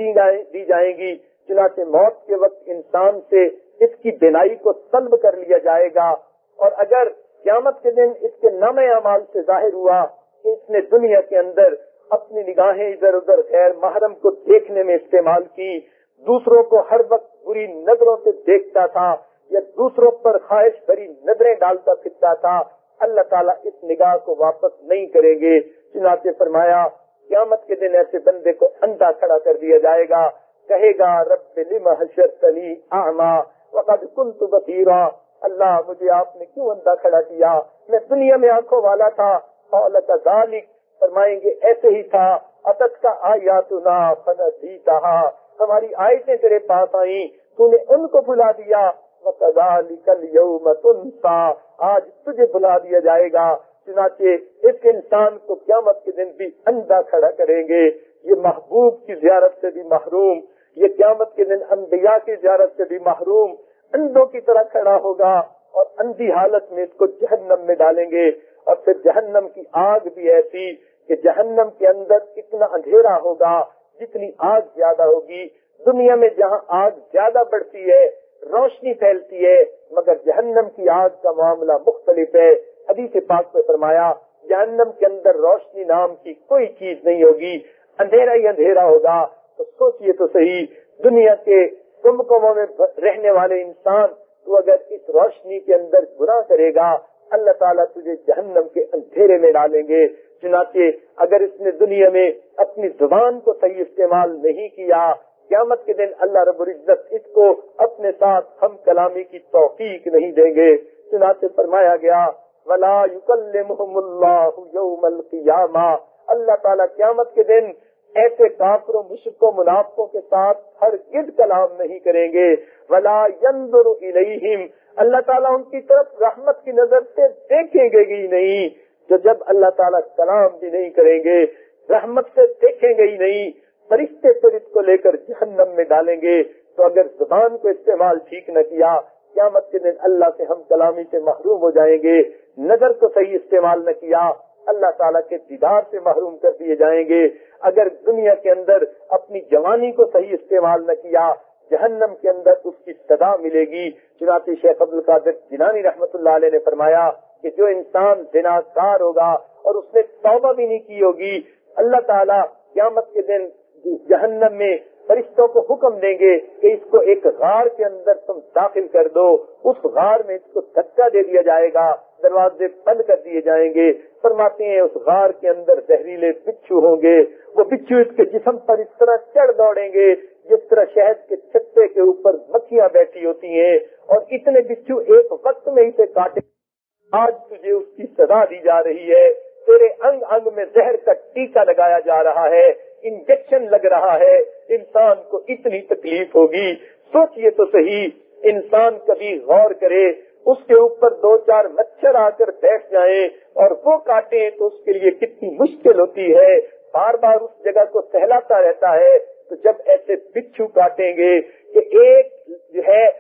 دی جائیں گی۔ چنانچہ موت کے وقت انسان سے اس کی بینائی کو سلب کر لیا جائے گا۔ اور اگر قیامت کے دن اس کے نام اعمال سے ظاہر ہوا کہ اس نے دنیا کے اندر اپنی نگاہیں ادھر ادھر غیر محرم کو دیکھنے میں استعمال کی، دوسروں کو ہر وقت بری نظروں سے دیکھتا تھا یا دوسروں پر خواہش بھری نظریں ڈالتا پھرتا تھا، اللہ تعالیٰ اس نگاہ کو واپس نہیں کریں گے۔ چنانچہ فرمایا، قیامت کے دن ایسے بندے کو اندھا کھڑا کر دیا جائے گا۔ کہے گا، رب وقد کنت بصیرا۔ اللہ مجھے آپ نے کیوں اندھا کھڑا کیا؟ میں دنیا میں آنکھوں والا تھا۔ ذالک فرمائیں گے، ایسے ہی تھا۔ اتت کا آیا ہماری آیتیں تیرے پاس آئیں، تو نے ان کو بلا دیا۔ آج تجھے بلا دیا جائے گا۔ چنانچہ اس انسان کو قیامت کے دن بھی اندھا کھڑا کریں گے۔ یہ محبوب کی زیارت سے بھی محروم۔ یہ قیامت کے دن انبیاء کی زیارت سے بھی محروم۔ اندھوں کی طرح کھڑا ہوگا اور اندھی حالت میں اس کو جہنم میں ڈالیں گے۔ اور پھر جہنم کی آگ بھی ایسی کہ جہنم کے اندر اتنا اندھیرا ہوگا جتنی آگ زیادہ ہوگی۔ دنیا میں جہاں آگ زیادہ بڑھتی ہے، روشنی پھیلتی ہے، مگر جہنم کی آگ کا معاملہ مختلف ہے۔ حدیث پاک پہ فرمایا، جہنم کے اندر روشنی نام کی کوئی چیز نہیں ہوگی، اندھیرا ہی اندھیرا ہوگا۔ تو سوچئے تو صحیح، دنیا کے کم کموں میں رہنے والے انسان تو اگر اس روشنی کے اندر گناہ کرے گا اللہ تعالیٰ تجھے جہنم کے اندھیرے میں ڈالیں گے۔ چنانچہ اگر اس نے دنیا میں اپنی زبان کو صحیح استعمال نہیں کیا، قیامت کے دن اللہ رب العزت اس کو اپنے ساتھ ہم کلامی کی توفیق نہیں دیں گے۔ چنانچہ فرمایا گیا، ولا اللہ یوم القیامہ اللہ تعالیٰ قیامت کے دن ایسے کافروں مشرقوں منافقوں کے ساتھ ہر گرد کلام نہیں کریں گے۔ ولا ينظر الیہم اللہ تعالیٰ ان کی طرف رحمت کی نظر سے دیکھیں گے گی نہیں۔ جو جب اللہ تعالیٰ کلام بھی نہیں کریں گے، رحمت سے دیکھیں گے ہی نہیں۔ فرشتے پھر اس کو لے کر جہنم میں ڈالیں گے۔ تو اگر زبان کو استعمال ٹھیک نہ کیا، قیامت کے دن اللہ سے ہم کلامی سے محروم ہو جائیں گے۔ نظر کو صحیح استعمال نہ کیا۔ اللہ تعالیٰ کے دیدار سے محروم کر دیے جائیں گے۔ اگر دنیا کے اندر اپنی جوانی کو صحیح استعمال نہ کیا، جہنم کے اندر اس کی صدا ملے گی۔ چنانچہ شیخ عبد القادر جنانی رحمت اللہ علیہ نے فرمایا کہ جو انسان بنا کار ہوگا اور اس نے توبہ بھی نہیں کی ہوگی، اللہ تعالیٰ قیامت کے دن جہنم میں فرشتوں کو حکم دیں گے کہ اس کو ایک غار کے اندر تم داخل کر دو۔ اس غار میں اس کو دھکا دے دیا جائے گا۔ دروازے بند کر دیے جائیں گے۔ فرماتے ہیں، اس غار کے اندر زہریلے بچھو ہوں گے۔ وہ بچھو اس کے جسم پر اس طرح چڑھ دوڑیں گے، جس طرح شہد کے چھتے کے اوپر مکھیاں بیٹھی ہوتی ہیں۔ اور اتنے بچھو ایک وقت میں اسے کاٹے۔ آج تجھے اس کی سزا دی جا رہی ہے۔ تیرے انگ انگ میں زہر کا ٹیکا لگایا جا رہا ہے۔ انجیکشن لگ رہا ہے۔ انسان کو اتنی تکلیف ہوگی۔ سوچئے تو صحیح، انسان کبھی غور کرے۔ اس کے اوپر دو چار مچھر آ کر بیٹھ جائیں اور وہ کاٹے تو اس کے لیے کتنی مشکل ہوتی ہے۔ بار بار اس جگہ کو سہلاتا رہتا ہے۔ تو جب ایسے بچھو کاٹیں گے کہ ایک جو ہے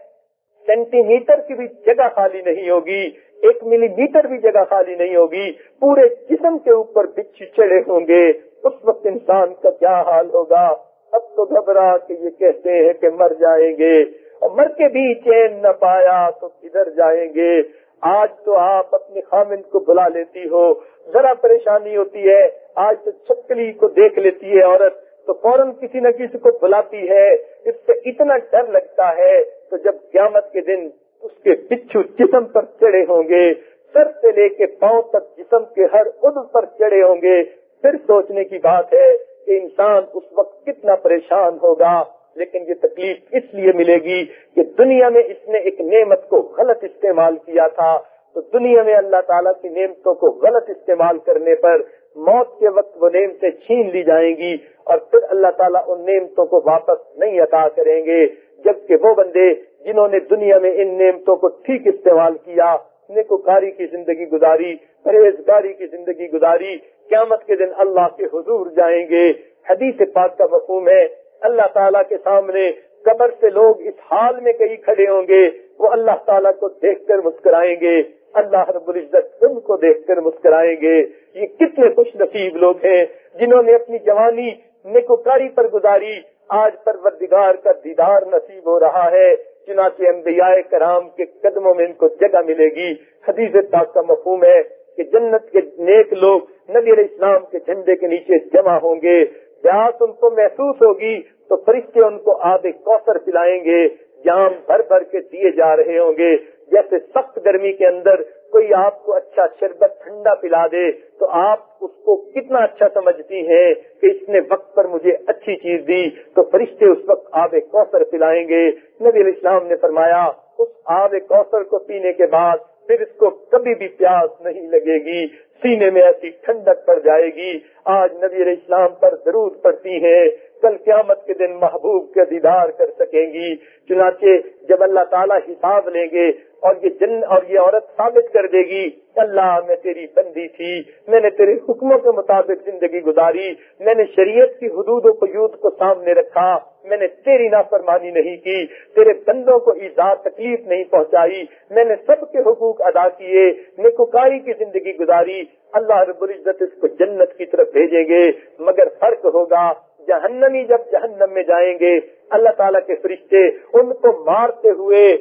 سینٹی میٹر کی بھی جگہ خالی نہیں ہوگی، ایک ملی میٹر بھی جگہ خالی نہیں ہوگی، پورے جسم کے اوپر بچھو چڑھے ہوں گے۔ اس وقت انسان کا کیا حال ہوگا؟ اب تو گھبرا کہ یہ کہتے ہیں کہ مر جائیں گے۔ مر کے بھی چین نہ پایا تو کدھر جائیں گے؟ آج تو آپ اپنے خامن کو بلا لیتی ہو، ذرا پریشانی ہوتی ہے، آج تو چھکلی کو دیکھ لیتی ہے عورت، تو فوراً کسی نہ کسی کو بلاتی ہے، اس سے اتنا ڈر لگتا ہے تو جب قیامت کے دن اس کے پچھو جسم پر چڑھے ہوں گے، سر سے لے کے پاؤں تک جسم کے ہر ادو پر چڑھے ہوں گے۔ پھر سوچنے کی بات ہے کہ انسان اس وقت کتنا پریشان ہوگا۔ لیکن یہ تکلیف اس لیے ملے گی کہ دنیا میں اس نے ایک نعمت کو غلط استعمال کیا تھا، تو دنیا میں اللہ تعالیٰ کی نعمتوں کو غلط استعمال کرنے پر موت کے وقت وہ نعمتیں چھین لی جائیں گی اور پھر اللہ تعالیٰ ان نعمتوں کو واپس نہیں عطا کریں گے، جبکہ وہ بندے جنہوں نے دنیا میں ان نعمتوں کو ٹھیک استعمال کیا، نیکوکاری کی زندگی گزاری، پرہیزگاری کی زندگی گزاری، قیامت کے دن اللہ کے حضور جائیں گے۔ حدیث پاک کا مفہوم ہے اللہ تعالیٰ کے سامنے قبر سے لوگ اس حال میں کہیں کھڑے ہوں گے، وہ اللہ تعالیٰ کو دیکھ کر مسکرائیں گے، اللہ رب العزت ان کو دیکھ کر مسکرائیں گے۔ یہ کتنے خوش نصیب لوگ ہیں جنہوں نے اپنی جوانی نیکوکاری پر گزاری، آج پروردگار کا دیدار نصیب ہو رہا ہے۔ چنانچہ انبیاء کرام کے قدموں میں ان کو جگہ ملے گی۔ حدیث پاک کا مفہوم ہے کہ جنت کے نیک لوگ نبی علیہ السلام کے جھنڈے کے نیچے جمع ہوں گے۔ پیاس ان کو محسوس ہوگی، تو فرشتے ان کو آب کوثر پلائیں گے، جام بھر بھر کے دیے جا رہے ہوں گے۔ جیسے سخت گرمی کے اندر کوئی آپ کو اچھا شربت ٹھنڈا پلا دے، تو آپ اس کو کتنا اچھا سمجھتی ہیں کہ اس نے وقت پر مجھے اچھی چیز دی۔ تو فرشتے اس وقت آب کوثر پلائیں گے۔ نبی علیہ السلام نے فرمایا، اس آب کوثر کو پینے کے بعد پھر اس کو کبھی بھی پیاس نہیں لگے گی۔ سینے میں ایسی ٹھنڈک پڑ جائے گی۔ آج نبی علیہ السلام پر ضرور پڑتی ہیں کل قیامت کے دن محبوب کا دیدار کر سکیں گی۔ چنانچہ جب اللہ تعالیٰ حساب لیں گے اور یہ جن اور یہ عورت ثابت کر دے گی اللہ میں تیری بندی تھی، میں نے تیرے حکموں کے مطابق زندگی گزاری، میں نے شریعت کی حدود و قیود کو سامنے رکھا، میں نے تیری نافرمانی نہیں کی، تیرے بندوں کو ایزا تکلیف نہیں پہنچائی، میں نے سب کے حقوق ادا کیے، نیکوکاری کی زندگی گزاری، اللہ رب العزت اس کو جنت کی طرف بھیجیں گے، مگر فرق ہوگا جہنمی جب جہنم میں جائیں گے، اللہ تعالیٰ کے فرشتے ان کو مارتے ہوئے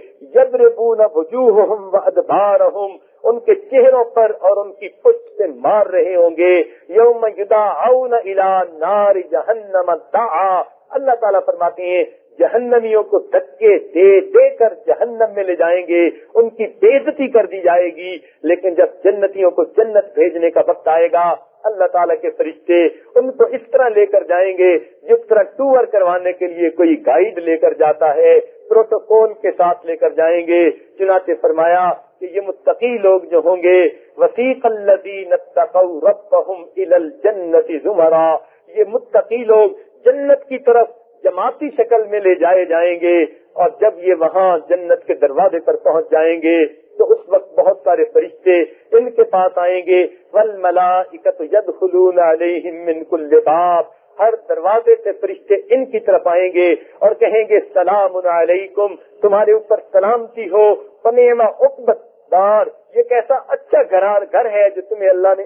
ان کے چہروں پر اور ان کی پشت سے مار رہے ہوں گے۔ یوم نار جہنم اللہ تعالیٰ فرماتے ہیں، جہنمیوں کو دھکے دے دے کر جہنم میں لے جائیں گے، ان کی بےزتی کر دی جائے گی۔ لیکن جب جنتیوں کو جنت بھیجنے کا وقت آئے گا اللہ تعالیٰ کے فرشتے ان کو اس طرح لے کر جائیں گے، جس طرح ٹور کروانے کے لیے کوئی گائیڈ لے کر جاتا ہے پروٹوکول کے ساتھ لے کر جائیں گے۔ چنانچہ فرمایا کہ یہ متقی لوگ جو ہوں گے وسیق الجنت زمرا۔ یہ متقی لوگ جنت کی طرف جماعتی شکل میں لے جائے جائیں گے اور جب یہ وہاں جنت کے دروازے پر پہنچ جائیں گے تو اس وقت بہت سارے فرشتے ان کے پاس آئیں گے ول ملا من کل باب۔ ہر دروازے سے فرشتے ان کی طرف آئیں گے اور کہیں گے، سلام علیکم، تمہارے اوپر سلامتی ہو پنیما اقبت، دار، یہ کیسا اچھا گھرار گھر ہے جو تمہیں اللہ نے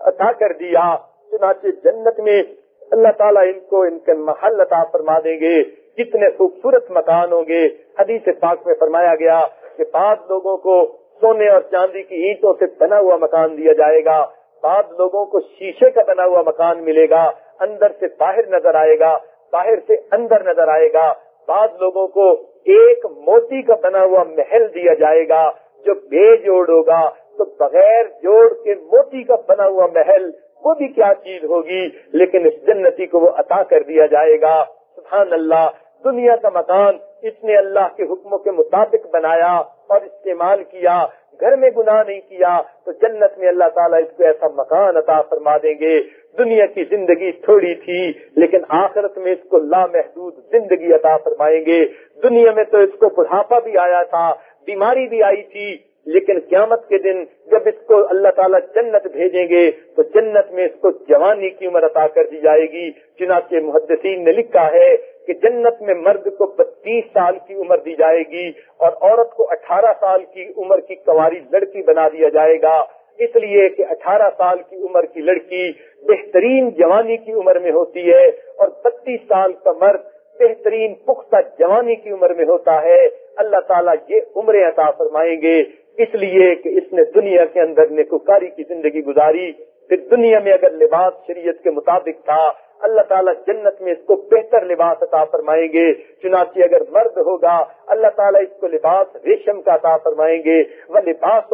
عطا کر دیا۔ چنانچہ جنت میں اللہ تعالیٰ ان کو ان کے محل عطا فرما دیں گے۔ کتنے خوبصورت مکان ہوں گے۔ حدیث پاک میں فرمایا گیا کہ بعض لوگوں کو سونے اور چاندی کی اینٹوں سے بنا ہوا مکان دیا جائے گا۔ بعض لوگوں کو شیشے کا بنا ہوا مکان ملے گا۔ اندر سے باہر نظر آئے گا۔ باہر سے اندر نظر آئے گا۔ بعض لوگوں کو ایک موتی کا بنا ہوا محل دیا جائے گا جو بے جوڑ ہوگا۔ تو بغیر جوڑ کے موتی کا بنا ہوا محل، وہ بھی کیا چیز ہوگی؟ لیکن اس جنتی کو وہ عطا کر دیا جائے گا۔ سبحان اللہ، دنیا کا مکان اس نے اللہ کے حکموں کے مطابق بنایا اور استعمال کیا، گھر میں گناہ نہیں کیا، تو جنت میں اللہ تعالیٰ اس کو ایسا مکان عطا فرما دیں گے۔ دنیا کی زندگی تھوڑی تھی، لیکن آخرت میں اس کو لامحدود زندگی عطا فرمائیں گے۔ دنیا میں تو اس کو بڑھاپا بھی آیا تھا، بیماری بھی آئی تھی لیکن قیامت کے دن جب اس کو اللہ تعالیٰ جنت بھیجیں گے، تو جنت میں اس کو جوانی کی عمر عطا کر دی جائے گی۔ چنانچہ محدثین نے لکھا ہے کہ جنت میں مرد کو بتیس سال کی عمر دی جائے گی اور عورت کو اٹھارہ سال کی عمر کی کواری لڑکی بنا دیا جائے گا۔ اس لیے کہ اٹھارہ سال کی عمر کی لڑکی بہترین جوانی کی عمر میں ہوتی ہے اور بتیس سال کا مرد بہترین پختہ جوانی کی عمر میں ہوتا ہے۔ اللہ تعالیٰ یہ عمریں عطا فرمائیں گے۔ اس لیے کہ اس نے دنیا کے اندر نیکوکاری کی زندگی گزاری، پھر دنیا میں اگر لباس شریعت کے مطابق تھا، اللہ تعالیٰ جنت میں اس کو بہتر لباس عطا فرمائیں گے۔ چنانچہ اگر مرد ہوگا، اللہ تعالیٰ اس کو لباس ریشم کا عطا فرمائیں گے۔ وہ لباس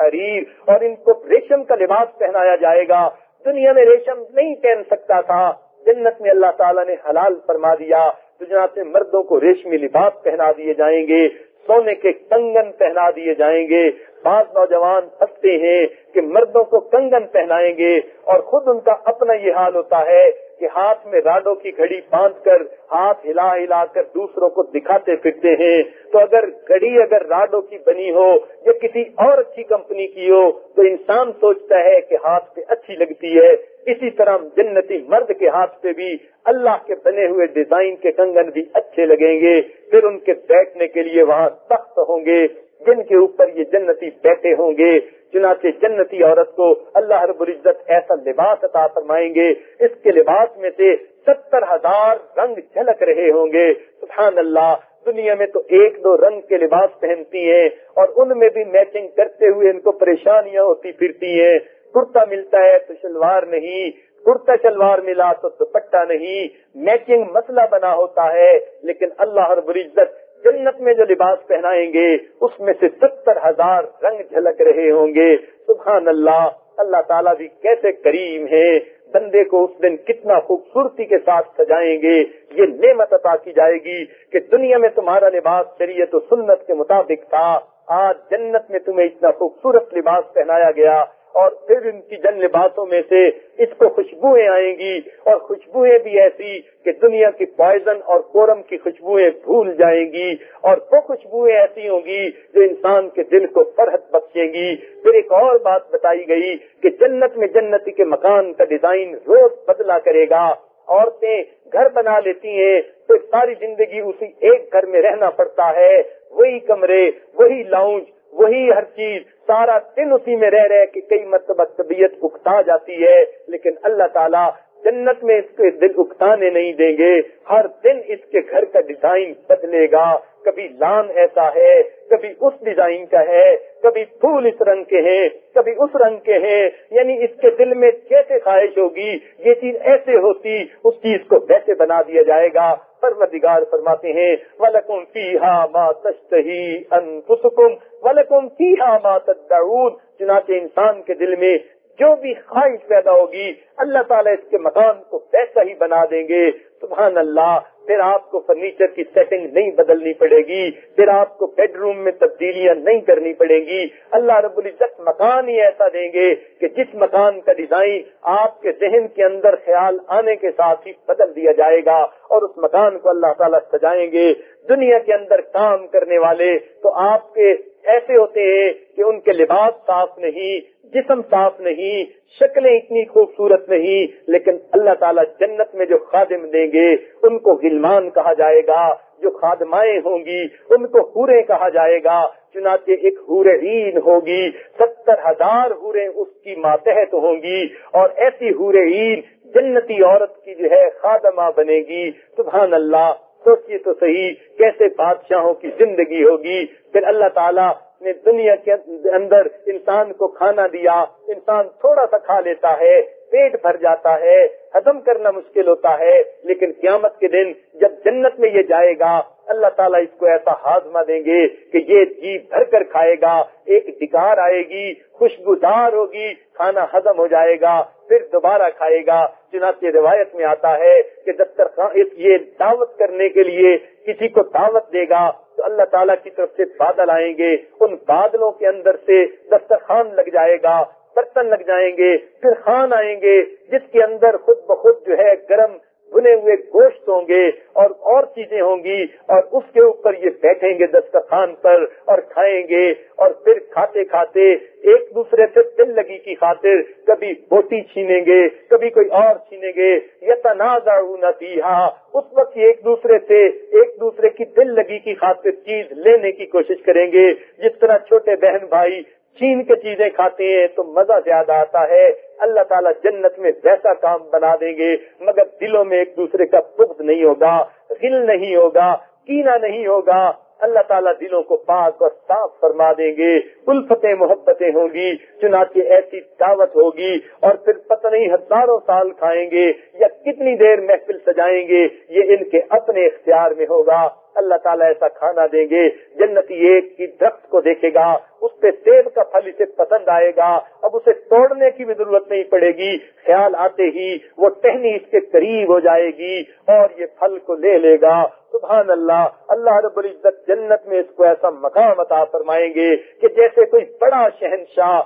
حریر اور ان کو ریشم کا لباس پہنایا جائے گا۔ دنیا میں ریشم نہیں پہن سکتا تھا۔ جنت میں اللہ تعالیٰ نے حلال فرما دیا۔ تو جناب سے مردوں کو ریشمی لباس پہنا دیے جائیں گے۔ سونے کے کنگن پہنا دیے جائیں گے۔ بعض نوجوان ہنستے ہیں کہ مردوں کو کنگن پہنائیں گے اور خود ان کا اپنا یہ حال ہوتا ہے کہ ہاتھ میں راڈوں کی گھڑی باندھ کر ہاتھ ہلا ہلا کر دوسروں کو دکھاتے پھرتے ہیں۔ تو اگر گھڑی اگر راڈوں کی بنی ہو یا کسی اور اچھی کمپنی کی ہو، تو انسان سوچتا ہے کہ ہاتھ پہ اچھی لگتی ہے۔ اسی طرح جنتی مرد کے ہاتھ پہ بھی اللہ کے بنے ہوئے ڈیزائن کے کنگن بھی اچھے لگیں گے۔ پھر ان کے بیٹھنے کے لیے وہاں سخت ہوں گے۔ جن کے اوپر یہ جنتی بیٹھے ہوں گے، چنانچہ جنتی عورت کو اللہ رب العزت ایسا لباس عطا فرمائیں گے، اس کے لباس میں سے ستر ہزار رنگ جھلک رہے ہوں گے۔ سبحان اللہ، دنیا میں تو ایک دو رنگ کے لباس پہنتی ہیں اور ان میں بھی میچنگ کرتے ہوئے ان کو پریشانیاں ہوتی پھرتی ہیں۔ کرتا ملتا ہے تو شلوار نہیں، کرتا شلوار ملا تو دوپٹہ نہیں۔ میچنگ مسئلہ بنا ہوتا ہے، لیکن اللہ رب العزت جنت میں جو لباس پہنائیں گے، اس میں سے ستر ہزار رنگ جھلک رہے ہوں گے۔ سبحان اللہ اللہ تعالیٰ بھی کیسے کریم ہے بندے کو اس دن کتنا خوبصورتی کے ساتھ سجائیں گے۔ یہ نعمت عطا کی جائے گی کہ دنیا میں تمہارا لباس شریعت و سنت کے مطابق تھا۔ آج جنت میں تمہیں اتنا خوبصورت لباس پہنایا گیا۔ اور پھر ان کی جن لباسوں میں سے اس کو خوشبوئیں آئیں گی اور خوشبوئیں بھی ایسی کہ دنیا کی پوائزن اور کورم کی خوشبوئیں بھول جائیں گی اور وہ خوشبوئیں ایسی ہوں گی جو انسان کے دل کو فرحت بخشیں گی۔ پھر ایک اور بات بتائی گئی کہ جنت میں جنتی کے مکان کا ڈیزائن روز بدلا کرے گا۔ عورتیں گھر بنا لیتی ہیں تو ساری زندگی اسی ایک گھر میں رہنا پڑتا ہے۔ وہی کمرے، وہی لاؤنج وہی ہر چیز سارا دن اسی میں رہ رہے کہ کئی مرتبہ طبیعت اکتا جاتی ہے، لیکن اللہ تعالیٰ جنت میں اس کے دل اکتانے نہیں دیں گے۔ ہر دن اس کے گھر کا ڈیزائن بدلے گا۔ کبھی لان ایسا ہے، کبھی اس ڈیزائن کا ہے، کبھی پھول اس رنگ کے ہیں، کبھی اس رنگ کے ہیں۔ یعنی اس کے دل میں کیسے خواہش ہوگی، یہ چیز ایسے ہوتی، اس چیز کو ویسے بنا دیا جائے گا۔ پروردگار فرماتے ہیں ولکم فیہا ما تشتہی انفسکم ولکم فیہا ما تدعون، چنانچہ انسان کے دل میں جو بھی خواہش پیدا ہوگی، اللہ تعالیٰ اس کے مکان کو ویسا ہی بنا دیں گے۔ سبحان اللہ پھر آپ کو فرنیچر کی سیٹنگ نہیں بدلنی پڑے گی، پھر آپ کو بیڈ روم میں تبدیلیاں نہیں کرنی پڑے گی۔ اللہ رب العزت مکان ہی ایسا دیں گے کہ جس مکان کا ڈیزائن آپ کے ذہن کے اندر خیال آنے کے ساتھ ہی بدل دیا جائے گا اور اس مکان کو اللہ تعالیٰ سجائیں گے۔ دنیا کے اندر کام کرنے والے تو آپ کے ایسے ہوتے ہیں کہ ان کے لباس صاف نہیں، جسم صاف نہیں، شکلیں اتنی خوبصورت نہیں، لیکن اللہ تعالیٰ جنت میں جو خادم دیں گے، ان کو غلمان کہا جائے گا، جو خادمائیں ہوں گی، ان کو ہورے کہا جائے گا، چنانچہ ایک عین ہوگی، ستر ہزار ہورے اس کی ماتحت ہوں گی، اور ایسی عین جنتی عورت کی جو ہے خادمہ بنے گی۔ سبحان اللہ سوچیے تو صحیح، کیسے بادشاہوں کی زندگی ہوگی؟ پھر اللہ تعالیٰ نے دنیا کے اندر انسان کو کھانا دیا، انسان تھوڑا سا کھا لیتا ہے، پیٹ بھر جاتا ہے، ہضم کرنا مشکل ہوتا ہے، لیکن قیامت کے دن جب جنت میں یہ جائے گا اللہ تعالیٰ اس کو ایسا ہاضمہ دیں گے کہ یہ جی بھر کر کھائے گا، ایک ڈکار آئے گی، خوشبودار ہوگی، کھانا ہضم ہو جائے گا، پھر دوبارہ کھائے گا۔ چنانچہ روایت میں آتا ہے کہ دسترخوان یہ دعوت کرنے کے لیے کسی کو دعوت دے گا تو اللہ تعالیٰ کی طرف سے بادل آئیں گے۔ ان بادلوں کے اندر سے دسترخوان لگ جائے گا، برتن لگ جائیں گے، پھر خان آئیں گے، جس کے اندر خود بخود جو ہے گرم بنے ہوئے گوشت ہوں گے اور اور چیزیں ہوں گی اور اس کے اوپر یہ بیٹھیں گے دسترخوان پر اور کھائیں گے اور پھر کھاتے کھاتے ایک دوسرے سے دل لگی کی خاطر کبھی بوٹی چھینیں گے، کبھی کوئی اور چھینیں گے۔ یا تنازع نہ اس وقت ایک دوسرے سے ایک دوسرے کی دل لگی کی خاطر چیز لینے کی کوشش کریں گے۔ جس طرح چھوٹے بہن بھائی چین کے چیزیں کھاتے ہیں تو مزہ زیادہ آتا ہے۔ اللہ تعالیٰ جنت میں ویسا کام بنا دیں گے، مگر دلوں میں ایک دوسرے کا بغض نہیں ہوگا، غل نہیں ہوگا، کینا نہیں ہوگا۔ اللہ تعالیٰ دلوں کو پاک اور صاف فرما دیں گے۔ الفتیں محبتیں ہوں گی، چنانچہ ایسی دعوت ہوگی اور پھر پتہ نہیں ہزاروں سال کھائیں گے یا کتنی دیر محفل سجائیں گے، یہ ان کے اپنے اختیار میں ہوگا۔ اللہ تعالیٰ ایسا کھانا دیں گے، جنتی ایک کی درخت کو دیکھے گا، اس پہ سیب کا پھل اسے پسند آئے گا، اب اسے توڑنے کی بھی ضرورت نہیں پڑے گی۔ خیال آتے ہی وہ ٹہنی اس کے قریب ہو جائے گی اور یہ پھل کو لے لے گا۔ سبحان اللہ اللہ رب العزت جنت میں اس کو ایسا مقام عطا فرمائیں گے کہ جیسے کوئی بڑا شہنشاہ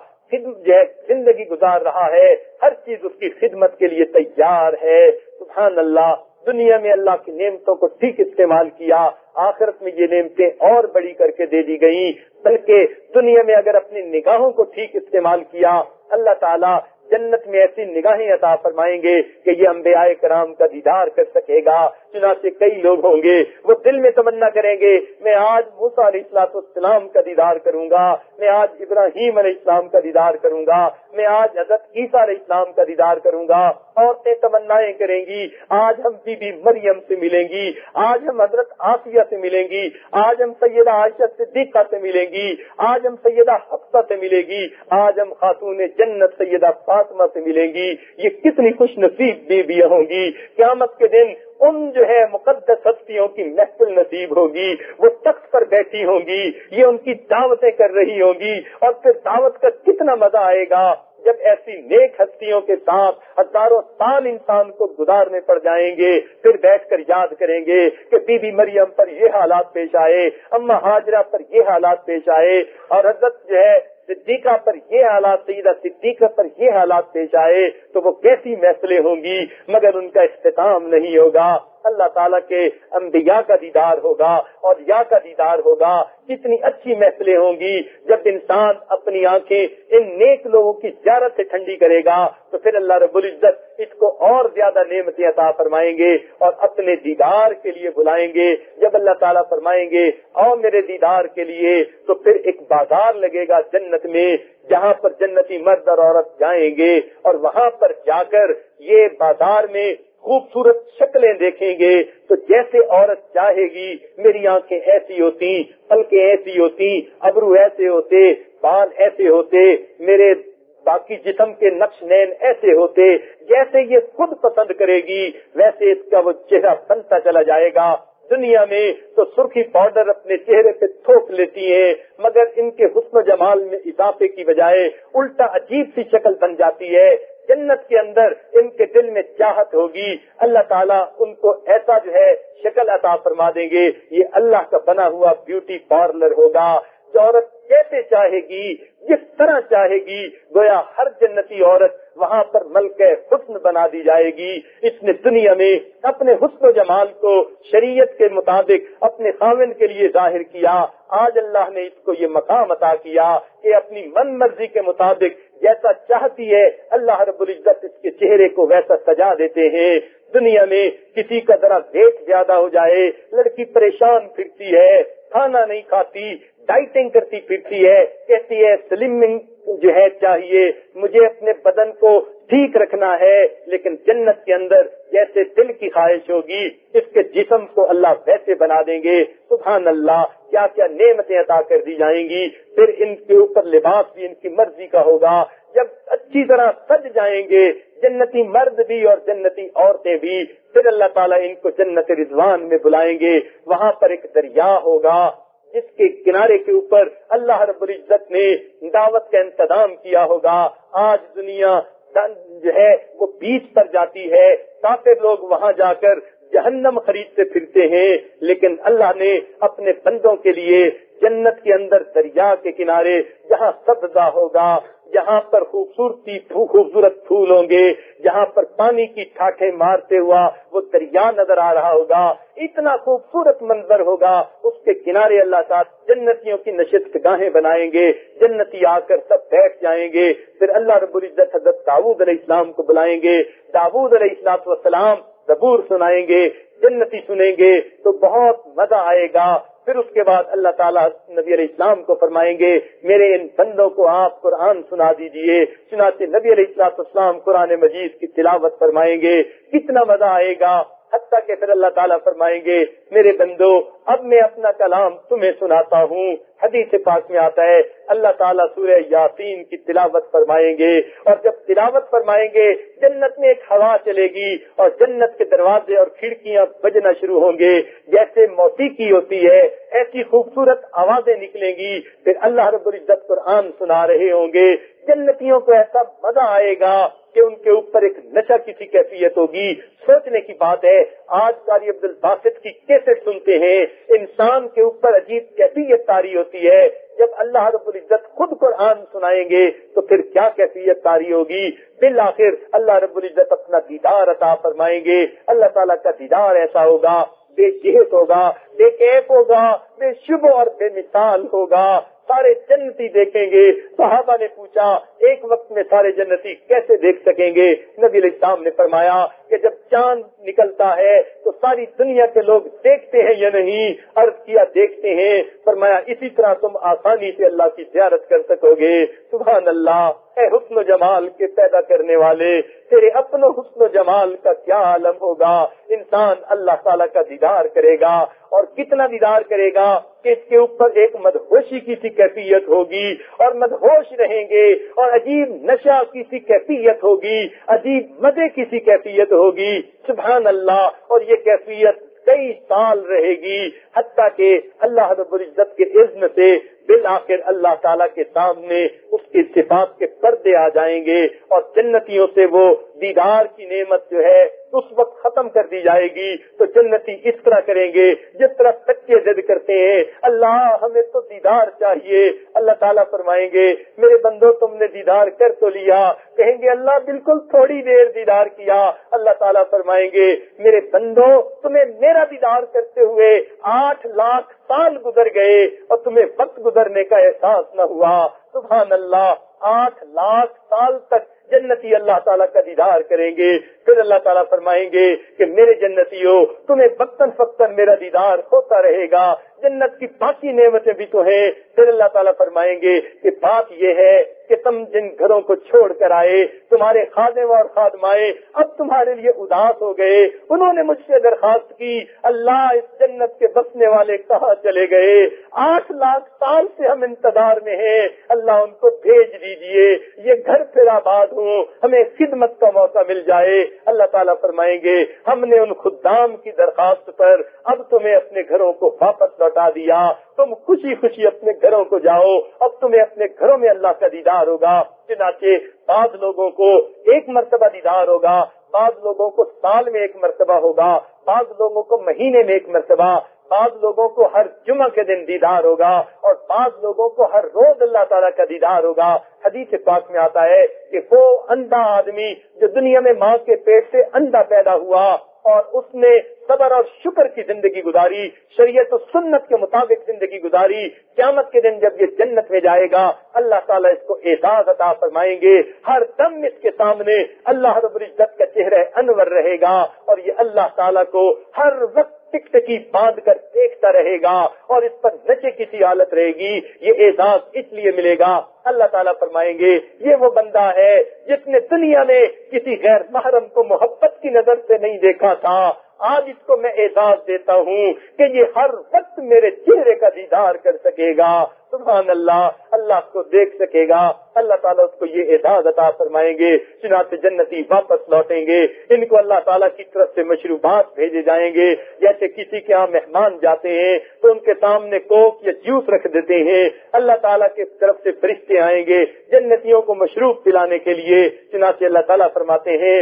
زندگی گزار رہا ہے، ہر چیز اس کی خدمت کے لیے تیار ہے۔ سبحان اللہ دنیا میں اللہ کی نعمتوں کو ٹھیک استعمال کیا، آخرت میں یہ نعمتیں اور بڑی کر کے دے دی گئی بلکہ دنیا میں اگر اپنی نگاہوں کو ٹھیک استعمال کیا، اللہ تعالیٰ جنت میں ایسی نگاہیں عطا فرمائیں گے کہ یہ انبیاء کرام کا دیدار کر سکے گا۔ چنانچہ کئی لوگ ہوں گے، وہ دل میں تمنا کریں گے، میں آج موسا علیہ السلاط السلام کا دیدار کروں گا، میں آج ابراہیم علیہ السلام کا دیدار کروں گا، میں آج حضرت عیسیٰ علیہ السلام کا دیدار کروں گا، عورتیں تمنا کریں گی، آج ہم بی بی مریم سے ملیں گی، آج ہم حضرت آسیہ سے ملیں گی، آج ہم سیدہ عائشہ صدیقہ سے ملیں گی، آج ہم سیدہ حفصہ سے ملے گی، آج ہم خاتون جنت سیدہ فاطمہ سے ملیں گی، یہ کتنی خوش نصیب بیویاں ہوں گی، قیامت کے دن ان جو ہے مقدس ہستیوں کی محفل نصیب ہوگی، وہ تخت پر بیٹھی ہوں گی، یہ ان کی دعوتیں کر رہی ہوں گی، اور پھر دعوت کا کتنا مزہ آئے گا جب ایسی نیک ہستیوں کے ساتھ ہزاروں سال انسان کو گزارنے پڑ جائیں گے، پھر بیٹھ کر یاد کریں گے کہ بی بی مریم پر یہ حالات پیش آئے، اما حاجرہ پر یہ حالات پیش آئے، اور حضرت جو ہے صدیقہ پر یہ حالات، سیدہ صدیقہ پر یہ حالات پیش آئے تو وہ کیسی محفلیں ہوں گی؟ مگر ان کا اختتام نہیں ہوگا۔ اللہ تعالیٰ کے انبیاء کا دیدار ہوگا اور یا کا دیدار ہوگا، کتنی اچھی محفلیں ہوں گی۔ جب انسان اپنی آنکھیں ان نیک لوگوں کی زیارت سے ٹھنڈی کرے گا، تو پھر اللہ رب العزت اس کو اور زیادہ نعمتیں عطا فرمائیں گے اور اپنے دیدار کے لیے بلائیں گے۔ جب اللہ تعالیٰ فرمائیں گے اور میرے دیدار کے لیے، تو پھر ایک بازار لگے گا جنت میں، جہاں پر جنتی مرد اور عورت جائیں گے اور وہاں پر جا کر یہ بازار میں خوبصورت شکلیں دیکھیں گے تو جیسے عورت چاہے گی، میری آنکھیں ایسی ہوتی، پلکیں ایسی ہوتی، ابرو ایسے ہوتے، بال ایسے ہوتے، میرے باقی جسم کے نقش نین ایسے ہوتے، جیسے یہ خود پسند کرے گی، ویسے اس کا وہ چہرہ بنتا چلا جائے گا۔ دنیا میں تو سرخی پاؤڈر اپنے چہرے پہ تھوک لیتی ہیں مگر ان کے حسن و جمال میں اضافے کی بجائے الٹا عجیب سی شکل بن جاتی ہے۔ جنت کے اندر ان کے دل میں چاہت ہوگی۔ اللہ تعالیٰ ان کو ایسا جو ہے شکل عطا فرما دیں گے۔ یہ اللہ کا بنا ہوا بیوٹی پارلر ہوگا۔ عورت کیسے چاہے گی، جس طرح چاہے گی، گویا ہر جنتی عورت وہاں پر ملک حسن بنا دی جائے گی۔ اس نے دنیا میں اپنے حسن و جمال کو شریعت کے مطابق اپنے خاون کے لیے ظاہر کیا۔ آج اللہ نے اس کو یہ مقام عطا کیا کہ اپنی من مرضی کے مطابق جیسا چاہتی ہے، اللہ رب العزت اس کے چہرے کو ویسا سجا دیتے ہیں۔ دنیا میں کسی کا ذرا ویٹ زیادہ ہو جائے، لڑکی پریشان پھرتی ہے، کھانا نہیں کھاتی ڈائٹنگ کرتی پھرتی ہے، کہتی ہے سلمنگ جو ہے چاہیے، مجھے اپنے بدن کو ٹھیک رکھنا ہے، لیکن جنت کے اندر جیسے دل کی خواہش ہوگی، اس کے جسم کو اللہ ویسے بنا دیں گے۔ سبحان اللہ، کیا کیا نعمتیں عطا کر دی جائیں گی۔ پھر ان کے اوپر لباس بھی ان کی مرضی کا ہوگا۔ جب اچھی طرح سج جائیں گے، جنتی مرد بھی اور جنتی عورتیں بھی، پھر اللہ تعالیٰ ان کو جنت رضوان میں بلائیں گے۔ وہاں پر ایک دریا ہوگا۔ جس کے کنارے کے اوپر اللہ رب العزت نے دعوت کا انتظام کیا ہوگا۔ آج دنیا جو ہے وہ بیچ پر جاتی ہے۔ کافر لوگ وہاں جا کر جہنم خریدتے پھرتے ہیں۔ لیکن اللہ نے اپنے بندوں کے لیے جنت کے اندر دریا کے کنارے جہاں سبزہ ہوگا جہاں پر خوبصورتی خوبصورت پھول ہوں گے، جہاں پر پانی کی ٹھاٹھیں مارتے ہوا وہ دریا نظر آ رہا ہوگا، اتنا خوبصورت منظر ہوگا، اس کے کنارے اللہ تعالیٰ جنتیوں کی نشست گاہیں بنائیں گے، جنتی آ کر سب بیٹھ جائیں گے، پھر اللہ رب العزت حضرت داود علیہ السلام کو بلائیں گے داود علیہ السلام وسلام زبور سنائیں گے، جنتی سنیں گے، تو بہت مزہ آئے گا۔ پھر اس کے بعد اللہ تعالیٰ نبی علیہ السلام کو فرمائیں گے، میرے ان بندوں کو آپ قرآن سنا دیجیے۔ چنانچہ نبی علیہ السلام اسلام قرآن مجید کی تلاوت فرمائیں گے۔ کتنا مزہ آئے گا۔ حتیٰ کہ پھر اللہ تعالیٰ فرمائیں گے، میرے بندو، اب میں اپنا کلام تمہیں سناتا ہوں۔ حدیث پاک میں آتا ہے، اللہ تعالیٰ سورہ یاسین کی تلاوت فرمائیں گے اور جب تلاوت فرمائیں گے، جنت میں ایک ہوا چلے گی اور جنت کے دروازے اور کھڑکیاں بجنا شروع ہوں گے۔ جیسے موسیقی ہوتی ہے، ایسی خوبصورت آوازیں نکلیں گی۔ پھر اللہ رب العزت قرآن سنا رہے ہوں گے۔ جنتیوں کو ایسا مزہ آئے گا۔ کہ ان کے اوپر ایک نشہ کسی کیفیت ہوگی۔ سوچنے کی بات ہے، آج قاری عبد الباسط کی کیسے سنتے ہیں۔ انسان کے اوپر عجیب کیفیت تاری ہوتی ہے۔ جب اللہ رب العزت خود قرآن سنائیں گے، تو پھر کیا کیفیت تاری ہوگی؟ بالآخر اللہ رب العزت اپنا دیدار عطا فرمائیں گے۔ اللہ تعالیٰ کا دیدار ایسا ہوگا، بے جہت ہوگا، بے کیف ہوگا، بے شب اور بے مثال ہوگا۔ سارے جنتی دیکھیں گے۔ صحابہ نے پوچھا، ایک وقت میں سارے جنتی کیسے دیکھ سکیں گے؟ نبی علیہ السلام نے فرمایا کہ جب چاند نکلتا ہے تو ساری دنیا کے لوگ دیکھتے ہیں یا نہیں؟ عرض کیا، دیکھتے ہیں۔ فرمایا، اسی طرح تم آسانی سے اللہ کی زیارت کر سکو گے سبحان اللہ اے حسن و جمال کے پیدا کرنے والے، تیرے اپنے حسن و جمال کا کیا عالم ہوگا؟ انسان اللہ تعالیٰ کا دیدار کرے گا اور کتنا دیدار کرے گا؟ کہ اس کے اوپر ایک مدہوشی کی سی کیفیت ہوگی اور مدہوش رہیں گے اور عجیب نشہ کی سی کیفیت ہوگی، عجیب مزے کی سی کیفیت ہوگی۔ سبحان اللہ، اور یہ کیفیت کئی سال رہے گی، حتیٰ کہ اللہ رب العزت کے عزم سے بالآخر اللہ تعالیٰ کے سامنے اس کی صفات کے پردے آ جائیں گے اور جنتیوں سے وہ دیدار کی نعمت جو ہے اس وقت ختم کر دی جائے گی۔ تو جنتی اس طرح کریں گے، جس طرح سچے ضد کرتے ہیں۔ اللہ ہمیں تو دیدار چاہیے۔ اللہ تعالیٰ فرمائیں گے، میرے بندو، تم نے دیدار کر تو لیا۔ کہیں گے، اللہ بالکل تھوڑی دیر دیدار کیا۔ اللہ تعالیٰ فرمائیں گے، میرے بندو، تمہیں میرا دیدار کرتے ہوئے آٹھ لاکھ سال گزر گئے اور تمہیں وقت گزر گزرنے کا احساس نہ ہوا۔ سبحان اللہ، آٹھ لاکھ سال تک جنتی اللہ تعالیٰ کا دیدار کریں گے۔ پھر اللہ تعالیٰ فرمائیں گے کہ میرے جنتی ہو تمہیں وقتاً فقتاً میرا دیدار ہوتا رہے گا۔ جنت کی باقی نعمتیں بھی تو ہیں۔ پھر اللہ تعالیٰ فرمائیں گے کہ بات یہ ہے کہ تم جن گھروں کو چھوڑ کر آئے، تمہارے خادم اور خادمائے اب تمہارے لیے اداس ہو گئے۔ انہوں نے مجھ سے درخواست کی، اللہ اس جنت کے بسنے والے کہاں چلے گئے؟ آٹھ لاکھ سال سے ہم انتظار میں ہیں۔ اللہ اللہ ان کو بھیج دیجیے، یہ گھر پھر آباد ہوں، ہمیں خدمت کا موقع مل جائے۔ اللہ تعالیٰ فرمائیں گے، ہم نے ان خدام کی درخواست پر اب تمہیں اپنے گھروں کو واپس لوٹا دیا۔ تم خوشی خوشی اپنے گھروں کو جاؤ، اب تمہیں اپنے گھروں میں اللہ کا دیدار ہوگا۔ چنانچہ بعض لوگوں کو ایک مرتبہ دیدار ہوگا، بعض لوگوں کو سال میں ایک مرتبہ ہوگا، بعض لوگوں کو مہینے میں ایک مرتبہ۔ بعض لوگوں کو ہر جمعہ کے دن دیدار ہوگا اور بعض لوگوں کو ہر روز اللہ تعالیٰ کا دیدار ہوگا۔ حدیث پاک میں آتا ہے کہ وہ اندھا آدمی جو دنیا میں ماں کے پیٹ سے اندھا پیدا ہوا اور اس نے صبر اور شکر کی زندگی گزاری، شریعت و سنت کے مطابق زندگی گزاری۔ قیامت کے دن جب یہ جنت میں جائے گا، اللہ تعالیٰ اس کو اعزاز عطا فرمائیں گے۔ ہر دم اس کے سامنے اللہ رب العزت کا چہرہ انور رہے گا اور یہ اللہ تعالیٰ کو ہر وقت ٹک ٹکی باندھ کر دیکھتا رہے گا اور اس پر نچے کسی حالت رہے گی، یہ اعزاز اس لیے ملے گا۔ اللہ تعالیٰ فرمائیں گے، یہ وہ بندہ ہے جس نے دنیا میں کسی غیر محرم کو محبت کی نظر سے نہیں دیکھا تھا۔ آج اس کو میں اعزاز دیتا ہوں کہ یہ ہر وقت میرے چہرے کا دیدار کر سکے گا۔ سبحان اللہ اللہ کو دیکھ سکے گا، اللہ تعالیٰ اس کو یہ اعزاز عطا فرمائیں گے، چنانچہ جنتی واپس لوٹیں گے، ان کو اللہ تعالیٰ کی طرف سے مشروبات بھیجے جائیں گے، جیسے کسی کے یہاں مہمان جاتے ہیں، تو ان کے سامنے کوک یا جوس رکھ دیتے ہیں، اللہ تعالیٰ کی طرف سے فرشتے آئیں گے جنتیوں کو مشروب پلانے کے لیے، چنانچہ اللہ تعالیٰ فرماتے ہیں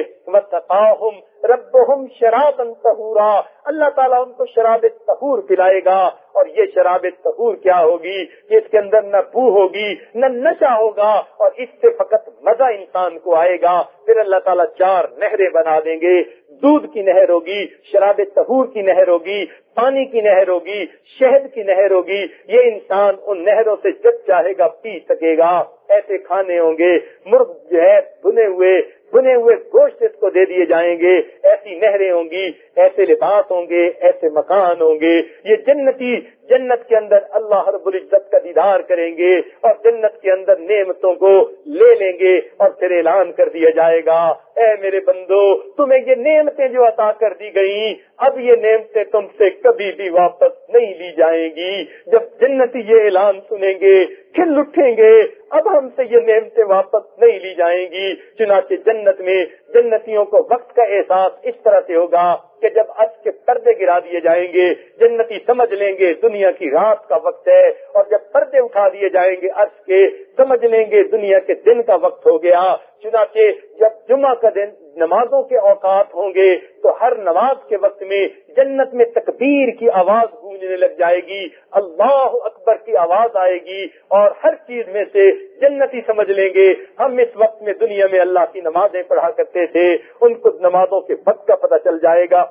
رب شراب تہورا اللہ تعالیٰ ان کو شراب تہور پلائے گا، اور یہ شراب تہور کیا ہوگی؟ کہ اس کے اندر نہ بو ہوگی، نہ نشہ ہوگا اور اس سے فقط مزہ انسان کو آئے گا۔ پھر اللہ تعالیٰ چار نہریں بنا دیں گے۔ دودھ کی نہر ہوگی، شراب تہور کی نہر ہوگی، پانی کی نہر ہوگی، شہد کی نہر ہوگی۔ یہ انسان ان نہروں سے جب چاہے گا پی سکے گا۔ ایسے کھانے ہوں گے، مرغ جو ہے بنے ہوئے بنے ہوئے گوشت اس کو دے دیے جائیں گے۔ ایسی نہریں ہوں گی، ایسے لباس ہوں گے، ایسے مکان ہوں گے۔ یہ جنتی جنت کے اندر اللہ رب العزت کا دیدار کریں گے اور جنت کے اندر نعمتوں کو لے لیں گے اور پھر اعلان کر دیا جائے گا۔ اے میرے بندو، تمہیں یہ نعمتیں جو عطا کر دی گئی، اب یہ نعمتیں تم سے کبھی بھی واپس نہیں لی جائیں گی۔ جب جنتی یہ اعلان سنیں گے، کھل اٹھیں گے، اب ہم سے یہ نعمتیں واپس نہیں لی جائیں گی۔ چنانچہ جنت میں جنتیوں کو وقت کا احساس اس طرح سے ہوگا۔ کہ جب ارض کے پردے گرا دیے جائیں گے، جنتی سمجھ لیں گے، دنیا کی رات کا وقت ہے، اور جب پردے اٹھا دیے جائیں گے ارض کے، سمجھ لیں گے دنیا کے دن کا وقت ہو گیا۔ چنانچہ جب جمعہ کا دن نمازوں کے اوقات ہوں گے تو ہر نماز کے وقت میں جنت میں تکبیر کی آواز گونجنے لگ جائے گی، اللہ اکبر کی آواز آئے گی اور ہر چیز میں سے جنتی سمجھ لیں گے۔ ہم اس وقت میں دنیا میں اللہ کی نمازیں پڑھا کرتے تھے، ان کو نمازوں کے وقت کا پتہ چل جائے گا۔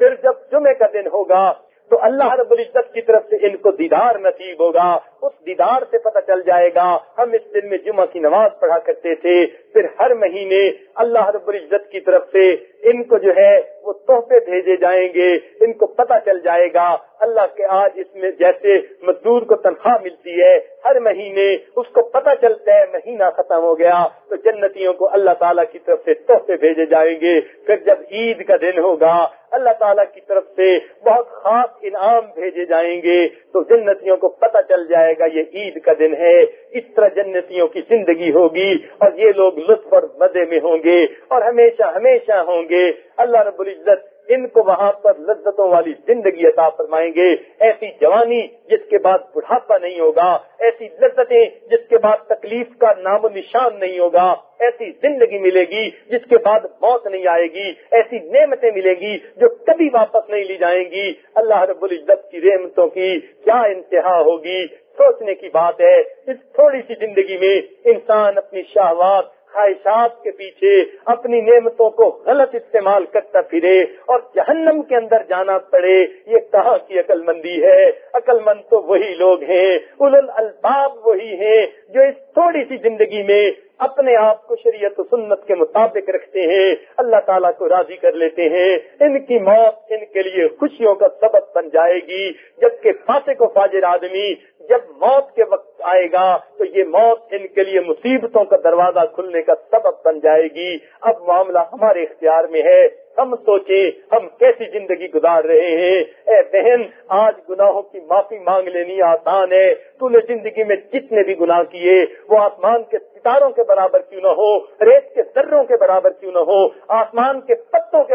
پھر جب جمعے کا دن ہوگا تو اللہ رب العزت کی طرف سے ان کو دیدار نصیب ہوگا۔ اس دیدار سے پتہ چل جائے گا۔ ہم اس دن میں جمعہ کی نماز پڑھا کرتے تھے۔ پھر ہر مہینے اللہ رب العزت کی طرف سے ان کو جو ہے وہ تحفے بھیجے جائیں گے۔ ان کو پتہ چل جائے گا۔ اللہ کے آج اس میں جیسے مزدور کو تنخواہ ملتی ہے، ہر مہینے اس کو پتہ چلتا ہے، مہینہ ختم ہو گیا۔ تو جنتیوں کو اللہ تعالیٰ کی طرف سے تحفے بھیجے جائیں گے۔ پھر جب عید کا دن ہوگا، اللہ تعالیٰ کی طرف سے بہت خاص انعام بھیجے جائیں گے۔ تو جنتیوں کو پتہ چل جائے گا، یہ عید کا دن ہے، اس طرح جنتیوں کی زندگی ہوگی اور یہ لوگ لطف اور مزے میں ہوں گے اور ہمیشہ ہمیشہ ہوں گے۔ اللہ رب العزت ان کو وہاں پر لذتوں والی زندگی عطا فرمائیں گے۔ ایسی جوانی جس کے بعد بڑھاپا نہیں ہوگا، ایسی لذتیں جس کے بعد تکلیف کا نام و نشان نہیں ہوگا۔ ایسی زندگی ملے گی جس کے بعد موت نہیں آئے گی۔ ایسی نعمتیں ملے گی جو کبھی واپس نہیں لی جائیں گی۔ اللہ رب العزت کی نعمتوں کی کیا انتہا ہوگی۔ سوچنے کی بات ہے، اس تھوڑی سی زندگی میں انسان اپنی شہوات، خواہشات کے پیچھے اپنی نعمتوں کو غلط استعمال کرتا پھرے اور جہنم کے اندر جانا پڑے، یہ کہاں کی عقل مندی ہے؟ عقل مند تو وہی لوگ ہیں الباب وہی ہیں جو اس تھوڑی سی زندگی میں اپنے آپ کو شریعت و سنت کے مطابق رکھتے ہیں، اللہ تعالیٰ کو راضی کر لیتے ہیں۔ ان کی موت ان کے لیے خوشیوں کا سبب بن جائے گی۔ جبکہ فاسق کو فاجر آدمی جب موت کے وقت آئے گا، تو یہ موت ان کے لیے مصیبتوں کا دروازہ کھلنے کا سبب بن جائے گی۔ اب معاملہ ہمارے اختیار میں ہے۔ ہم سوچیں ہم کیسی زندگی گزار رہے ہیں۔ اے بہن، آج گناہوں کی معافی مانگ لینی آسان ہے۔ تو نے زندگی میں جتنے بھی گناہ کیے، وہ آسمان کے ستاروں کے برابر کیوں نہ ہو، ریت کے ذروں کے برابر کیوں نہ ہو، آسمان کے پتوں کے،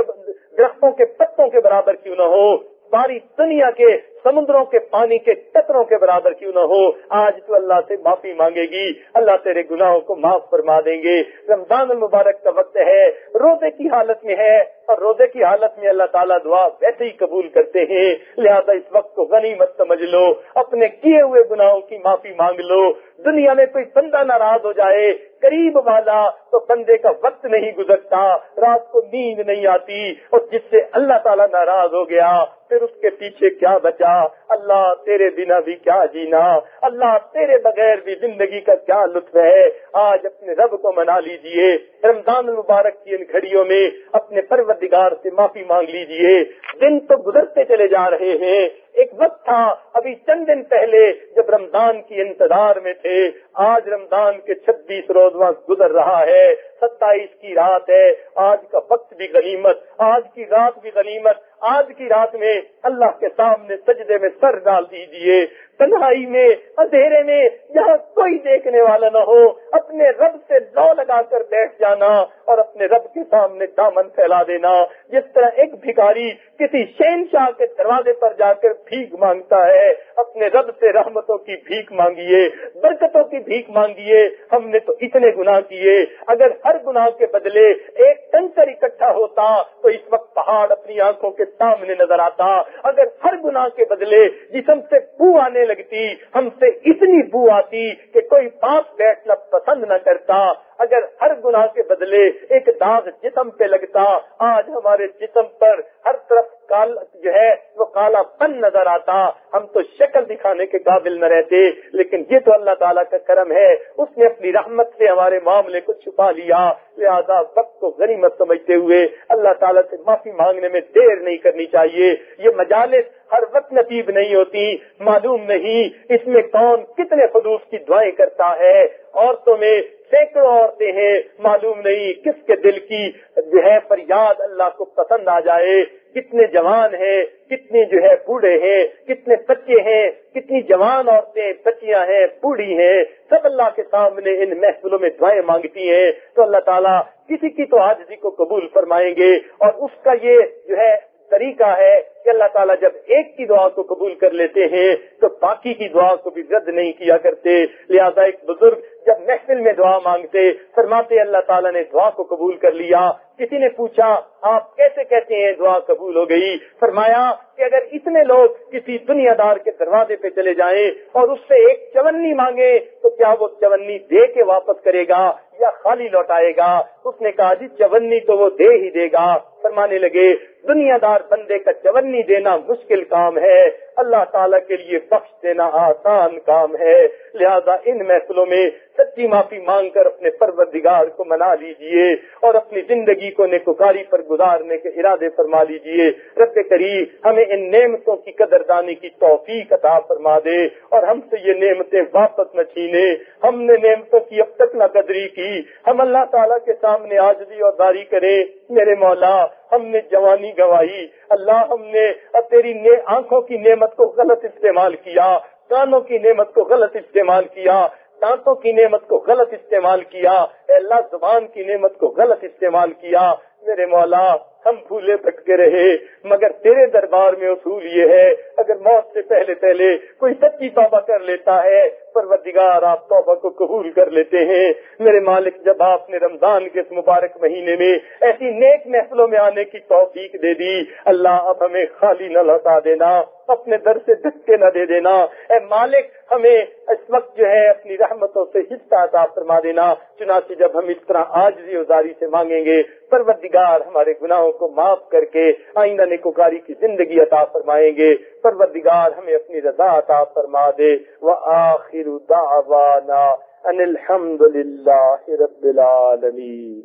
درختوں کے پتوں کے برابر کیوں نہ ہو۔ ساری دنیا کے سمندروں کے پانی کے قطروں کے برابر کیوں نہ ہو؟ آج تو اللہ سے معافی مانگے گی۔ اللہ تیرے گناہوں کو معاف فرما دیں گے۔ رمضان المبارک کا وقت ہے۔ روزے کی حالت میں ہے۔ اور روزے کی حالت میں اللہ تعالیٰ دعا ویسے ہی قبول کرتے ہیں۔ لہذا اس وقت کو غنی مت سمجھ لو۔ اپنے کیے ہوئے گناہوں کی معافی مانگ لو۔ دنیا میں کوئی بندہ ناراض ہو جائے، قریب والا تو بندے کا وقت نہیں گزرتا۔ رات کو نیند نہیں آتی۔ اور جس سے اللہ تعالیٰ ناراض ہو گیا، پھر اس کے پیچھے کیا بچا؟ اللہ تیرے بنا بھی کیا جینا؟ اللہ تیرے بغیر بھی زندگی کا کیا لطف ہے؟ آج اپنے رب کو منا لیجیے، رمضان المبارک کی ان گھڑیوں میں اپنے پروردگار سے معافی مانگ لیجیے۔ دن تو گزرتے چلے جا رہے ہیں۔ ایک وقت تھا، ابھی چند دن پہلے جب رمضان کی انتظار میں تھے۔ آج رمضان کے چھبیس روز وقت گزر رہا ہے۔ ستائیس کی رات ہے۔ آج کا وقت بھی غنیمت، آج کی رات بھی غنیمت۔ آج کی رات میں اللہ کے سامنے سجدے میں سر ڈال دیجیے۔ تنہائی میں، اندھیرے میں جہاں کوئی دیکھنے والا نہ ہو۔ اپنے رب سے لو لگا کر بیٹھ جانا اور اپنے رب کے سامنے دامن پھیلا دینا۔ جس طرح ایک بھکاری کسی شین شاہ کے دروازے پر جا کر بھیک مانگتا ہے، اپنے رب سے رحمتوں کی بھیک مانگیے، برکتوں کی بھیک مانگیے۔ ہم نے تو اتنے گناہ کیے۔ اگر ہر گناہ کے بدلے ایک ٹنکر اکٹھا ہوتا، تو اس وقت پہاڑ اپنی آنکھوں کے سامنے نظر آتا، اگر ہر گناہ کے بدلے جسم سے بو آنے لگتی، ہم سے اتنی بو آتی کہ کوئی پاس بیٹھنا پسند نہ کرتا اگر ہر گناہ کے بدلے ایک داغ جسم پہ لگتا، آج ہمارے جسم پر ہر طرف کال جو ہے، وہ کالا پن نظر آتا۔ ہم تو شکل دکھانے کے قابل نہ رہتے، لیکن یہ تو اللہ تعالیٰ کا کرم ہے۔ اس نے اپنی رحمت سے ہمارے معاملے کو چھپا لیا۔ لہذا وقت کو غنیمت سمجھتے ہوئے اللہ تعالیٰ سے معافی مانگنے میں دیر نہیں کرنی چاہیے۔ یہ مجالس ہر وقت نصیب نہیں ہوتی، معلوم نہیں اس میں کون کتنے خلوص کی دعائیں کرتا ہے۔ عورتوں میں سینکڑوں عورتیں ہیں، معلوم نہیں کس کے دل کی جو ہے فریاد اللہ کو پسند آ جائے۔ کتنے جوان ہیں، کتنے جو ہے بوڑھے ہیں، کتنے بچے ہیں، کتنی جوان عورتیں، بچیاں ہیں، بوڑھی ہیں۔ سب اللہ کے سامنے ان محفلوں میں دعائیں مانگتی ہیں۔ تو اللہ تعالیٰ کسی کی تو آجزی کو قبول فرمائیں گے اور اس کا یہ جو ہے طریقہ ہے کہ اللہ تعالیٰ جب ایک کی دعا کو قبول کر لیتے ہیں، تو باقی کی دعا کو بھی رد نہیں کیا کرتے۔ لہذا ایک بزرگ جب محفل میں دعا مانگتے، فرماتے، اللہ تعالیٰ نے دعا کو قبول کر لیا۔ کسی نے پوچھا، آپ کیسے کہتے ہیں دعا قبول ہو گئی؟ فرمایا کہ اگر اتنے لوگ کسی دنیا دار کے دروازے پہ چلے جائیں اور اس سے ایک چونی مانگے تو کیا وہ چونی دے کے واپس کرے گا یا خالی لوٹائے گا؟ اس نے کہا جی چونی تو وہ دے ہی دے گا۔ فرمانے لگے دنیا دار بندے کا چونی دینا مشکل کام ہے۔ اللہ تعالیٰ کے لیے بخش دینا آسان کام ہے۔ لہذا ان محفلوں میں سچی معافی مانگ کر اپنے پروردگار کو منا لیجیے اور اپنی زندگی کو نیکوکاری پر گزارنے کے ارادے فرما لیجیے۔ رب کریم ہمیں ان نعمتوں کی قدر دانی کی توفیق عطا فرما دے اور ہم سے یہ نعمتیں واپس نہ چھینے۔ ہم نے نعمتوں کی اب تک نہ قدری کی۔ ہم اللہ تعالیٰ کے سامنے آجدی اور داری کریں۔ میرے مولا ہم نے جوانی گوائی، اللہ ہم نے تیری آنکھوں کی نعمت کو غلط استعمال کیا، کانوں کی نعمت کو غلط استعمال کیا، دانتوں کی نعمت کو غلط استعمال کیا اللہ زبان کی نعمت کو غلط استعمال کیا، میرے مولا ہم بھولے بھٹکے رہے، مگر تیرے دربار میں اصول یہ ہے، اگر موت سے پہلے پہلے کوئی سچی توبہ کر لیتا ہے، پروردگار آپ توبہ کو قبول کر لیتے ہیں۔ میرے مالک، جب آپ نے رمضان کے اس مبارک مہینے میں ایسی نیک محفلوں میں آنے کی توفیق دے دی، اللہ اب ہمیں خالی نہ لوٹا دینا، اپنے در سے دھکے نہ دے دینا۔ اے مالک، ہمیں اس وقت جو ہے اپنی رحمتوں سے حصہ عطا فرما دینا، چنانچہ جب ہم اس طرح آج ازاری سے مانگیں گے، پروردگار ہمارے گناہوں کو معاف کر کے آئندہ نکوکاری کی زندگی عطا فرمائیں گے۔ پروردگار ہمیں اپنی رضا عطا فرما دے۔ وہ آخر دعوانا ان الحمد للہ رب العالمین۔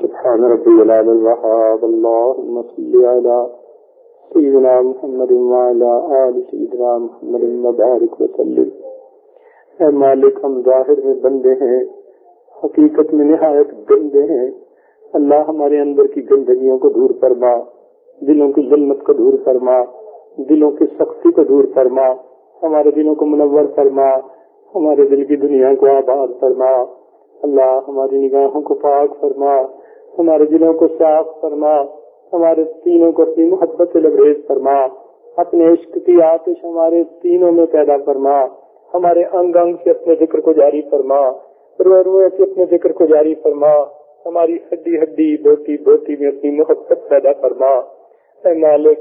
سبحان ربي العلى الوهاب اللهم صل على سيدنا محمد وعلى آل سيدنا محمد مبارك وسلم۔ اے مالک، ہم ظاہر میں بندے ہیں، حقیقت میں نہایت گندے ہیں۔ اللہ ہمارے اندر کی گندگیوں کو دور فرما، دلوں کی ظلمت کو دور فرما، دلوں کی سختی کو دور فرما، ہمارے دلوں کو منور فرما، ہمارے دل کی دنیا کو آباد فرما، اللہ ہماری نگاہوں کو پاک فرما، ہمارے دلوں کو صاف فرما، ہمارے تینوں کو اپنی محبت سے لبریز فرما، اپنے عشق کی آتش ہمارے تینوں میں پیدا فرما، ہمارے انگ انگ سے اپنے ذکر کو جاری فرما، روئے روئے سے اپنے ذکر کو جاری فرما ہماری ہڈی ہڈی بوتی بوتی میں اپنی محبت پیدا فرما۔ اے مالک،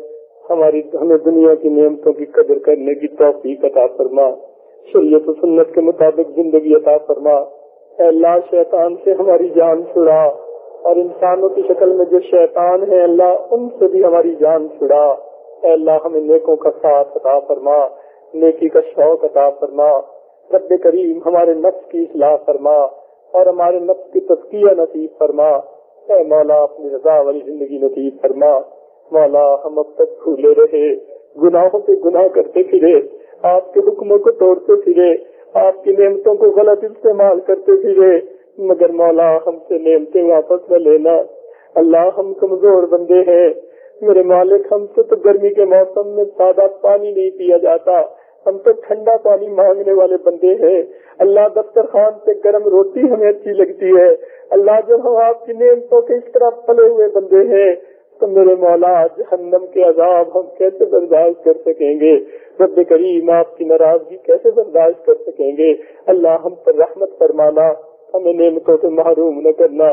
ہماری ہمیں دنیا کی نعمتوں کی قدر کرنے کی توفیق عطا فرما۔ شریعت و سنت کے مطابق زندگی عطا فرما۔ اے اللہ، شیطان سے ہماری جان چھڑا۔ اور انسانوں کی شکل میں جو شیطان ہے اللہ، ان سے بھی ہماری جان چھڑا۔ اے اللہ، ہمیں نیکوں کا ساتھ عطا فرما۔ نیکی کا شوق عطا فرما۔ رب کریم ہمارے نفس کی اصلاح فرما۔ اور ہمارے نفس کی تسکیہ نصیب فرما۔ اے مولا، اپنی رضا والی زندگی نصیب فرما۔ مولا، ہم اب تک کھولے رہے۔ گناہوں سے گناہ کرتے پھرے۔ آپ کے حکموں کو توڑتے پھرے۔ آپ کی نعمتوں کو غلط استعمال کرتے پھرے۔ مگر مولا، ہم سے نعمتیں واپس نہ لینا۔ اللہ ہم کمزور بندے ہیں۔ میرے مالک، ہم سے تو گرمی کے موسم میں سادہ پانی نہیں پیا جاتا۔ ہم تو ٹھنڈا پانی مانگنے والے بندے ہیں۔ اللہ دفترخوان سے گرم روٹی ہمیں اچھی لگتی ہے۔ اللہ جب ہم آپ کی نعمتوں کے اس طرح پلے ہوئے بندے ہیں، تو میرے مولا، جہنم کے عذاب ہم کیسے برداشت کر سکیں گے؟ رب کریم، آپ کی ناراضگی کیسے برداشت کر سکیں گے؟ اللہ ہم پر رحمت فرمانا، ہمیں نعمتوں سے محروم نہ کرنا۔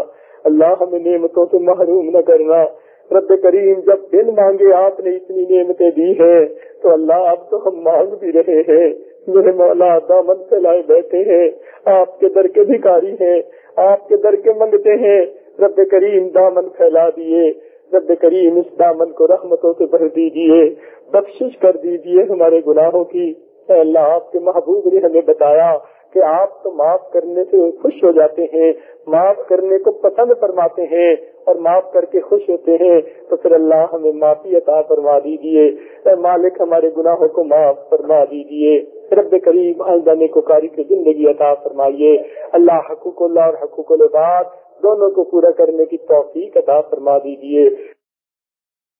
اللہ ہمیں نعمتوں سے محروم نہ کرنا۔ رب کریم، جب دن مانگے آپ نے اتنی نعمتیں دی ہیں، تو اللہ اب تو ہم مانگ بھی رہے ہیں۔ میرے مولا دامن سے لائے بیٹھے ہیں۔ آپ کے در کے بھکاری ہیں، آپ کے در کے منگتے ہیں۔ رب کریم دامن پھیلا دیے۔ رب کریم اس دامن کو رحمتوں سے بھر دیجیے۔ بخشش کر دیجیے ہمارے گناہوں کی۔ اے اللہ، آپ کے محبوب نے ہمیں بتایا کہ آپ تو معاف کرنے سے خوش ہو جاتے ہیں، معاف کرنے کو پسند فرماتے ہیں اور معاف کر کے خوش ہوتے ہیں، تو پھر اللہ ہمیں معافی عطا فرما دیجیے اے مالک، ہمارے گناہوں کو معاف فرما دیجیے رب کریم آئندہ نیکوکاری کی زندگی عطا فرمائیے۔ اللہ حقوق اللہ اور حقوق العباد دونوں کو پورا کرنے کی توفیق عطا فرما دیجیے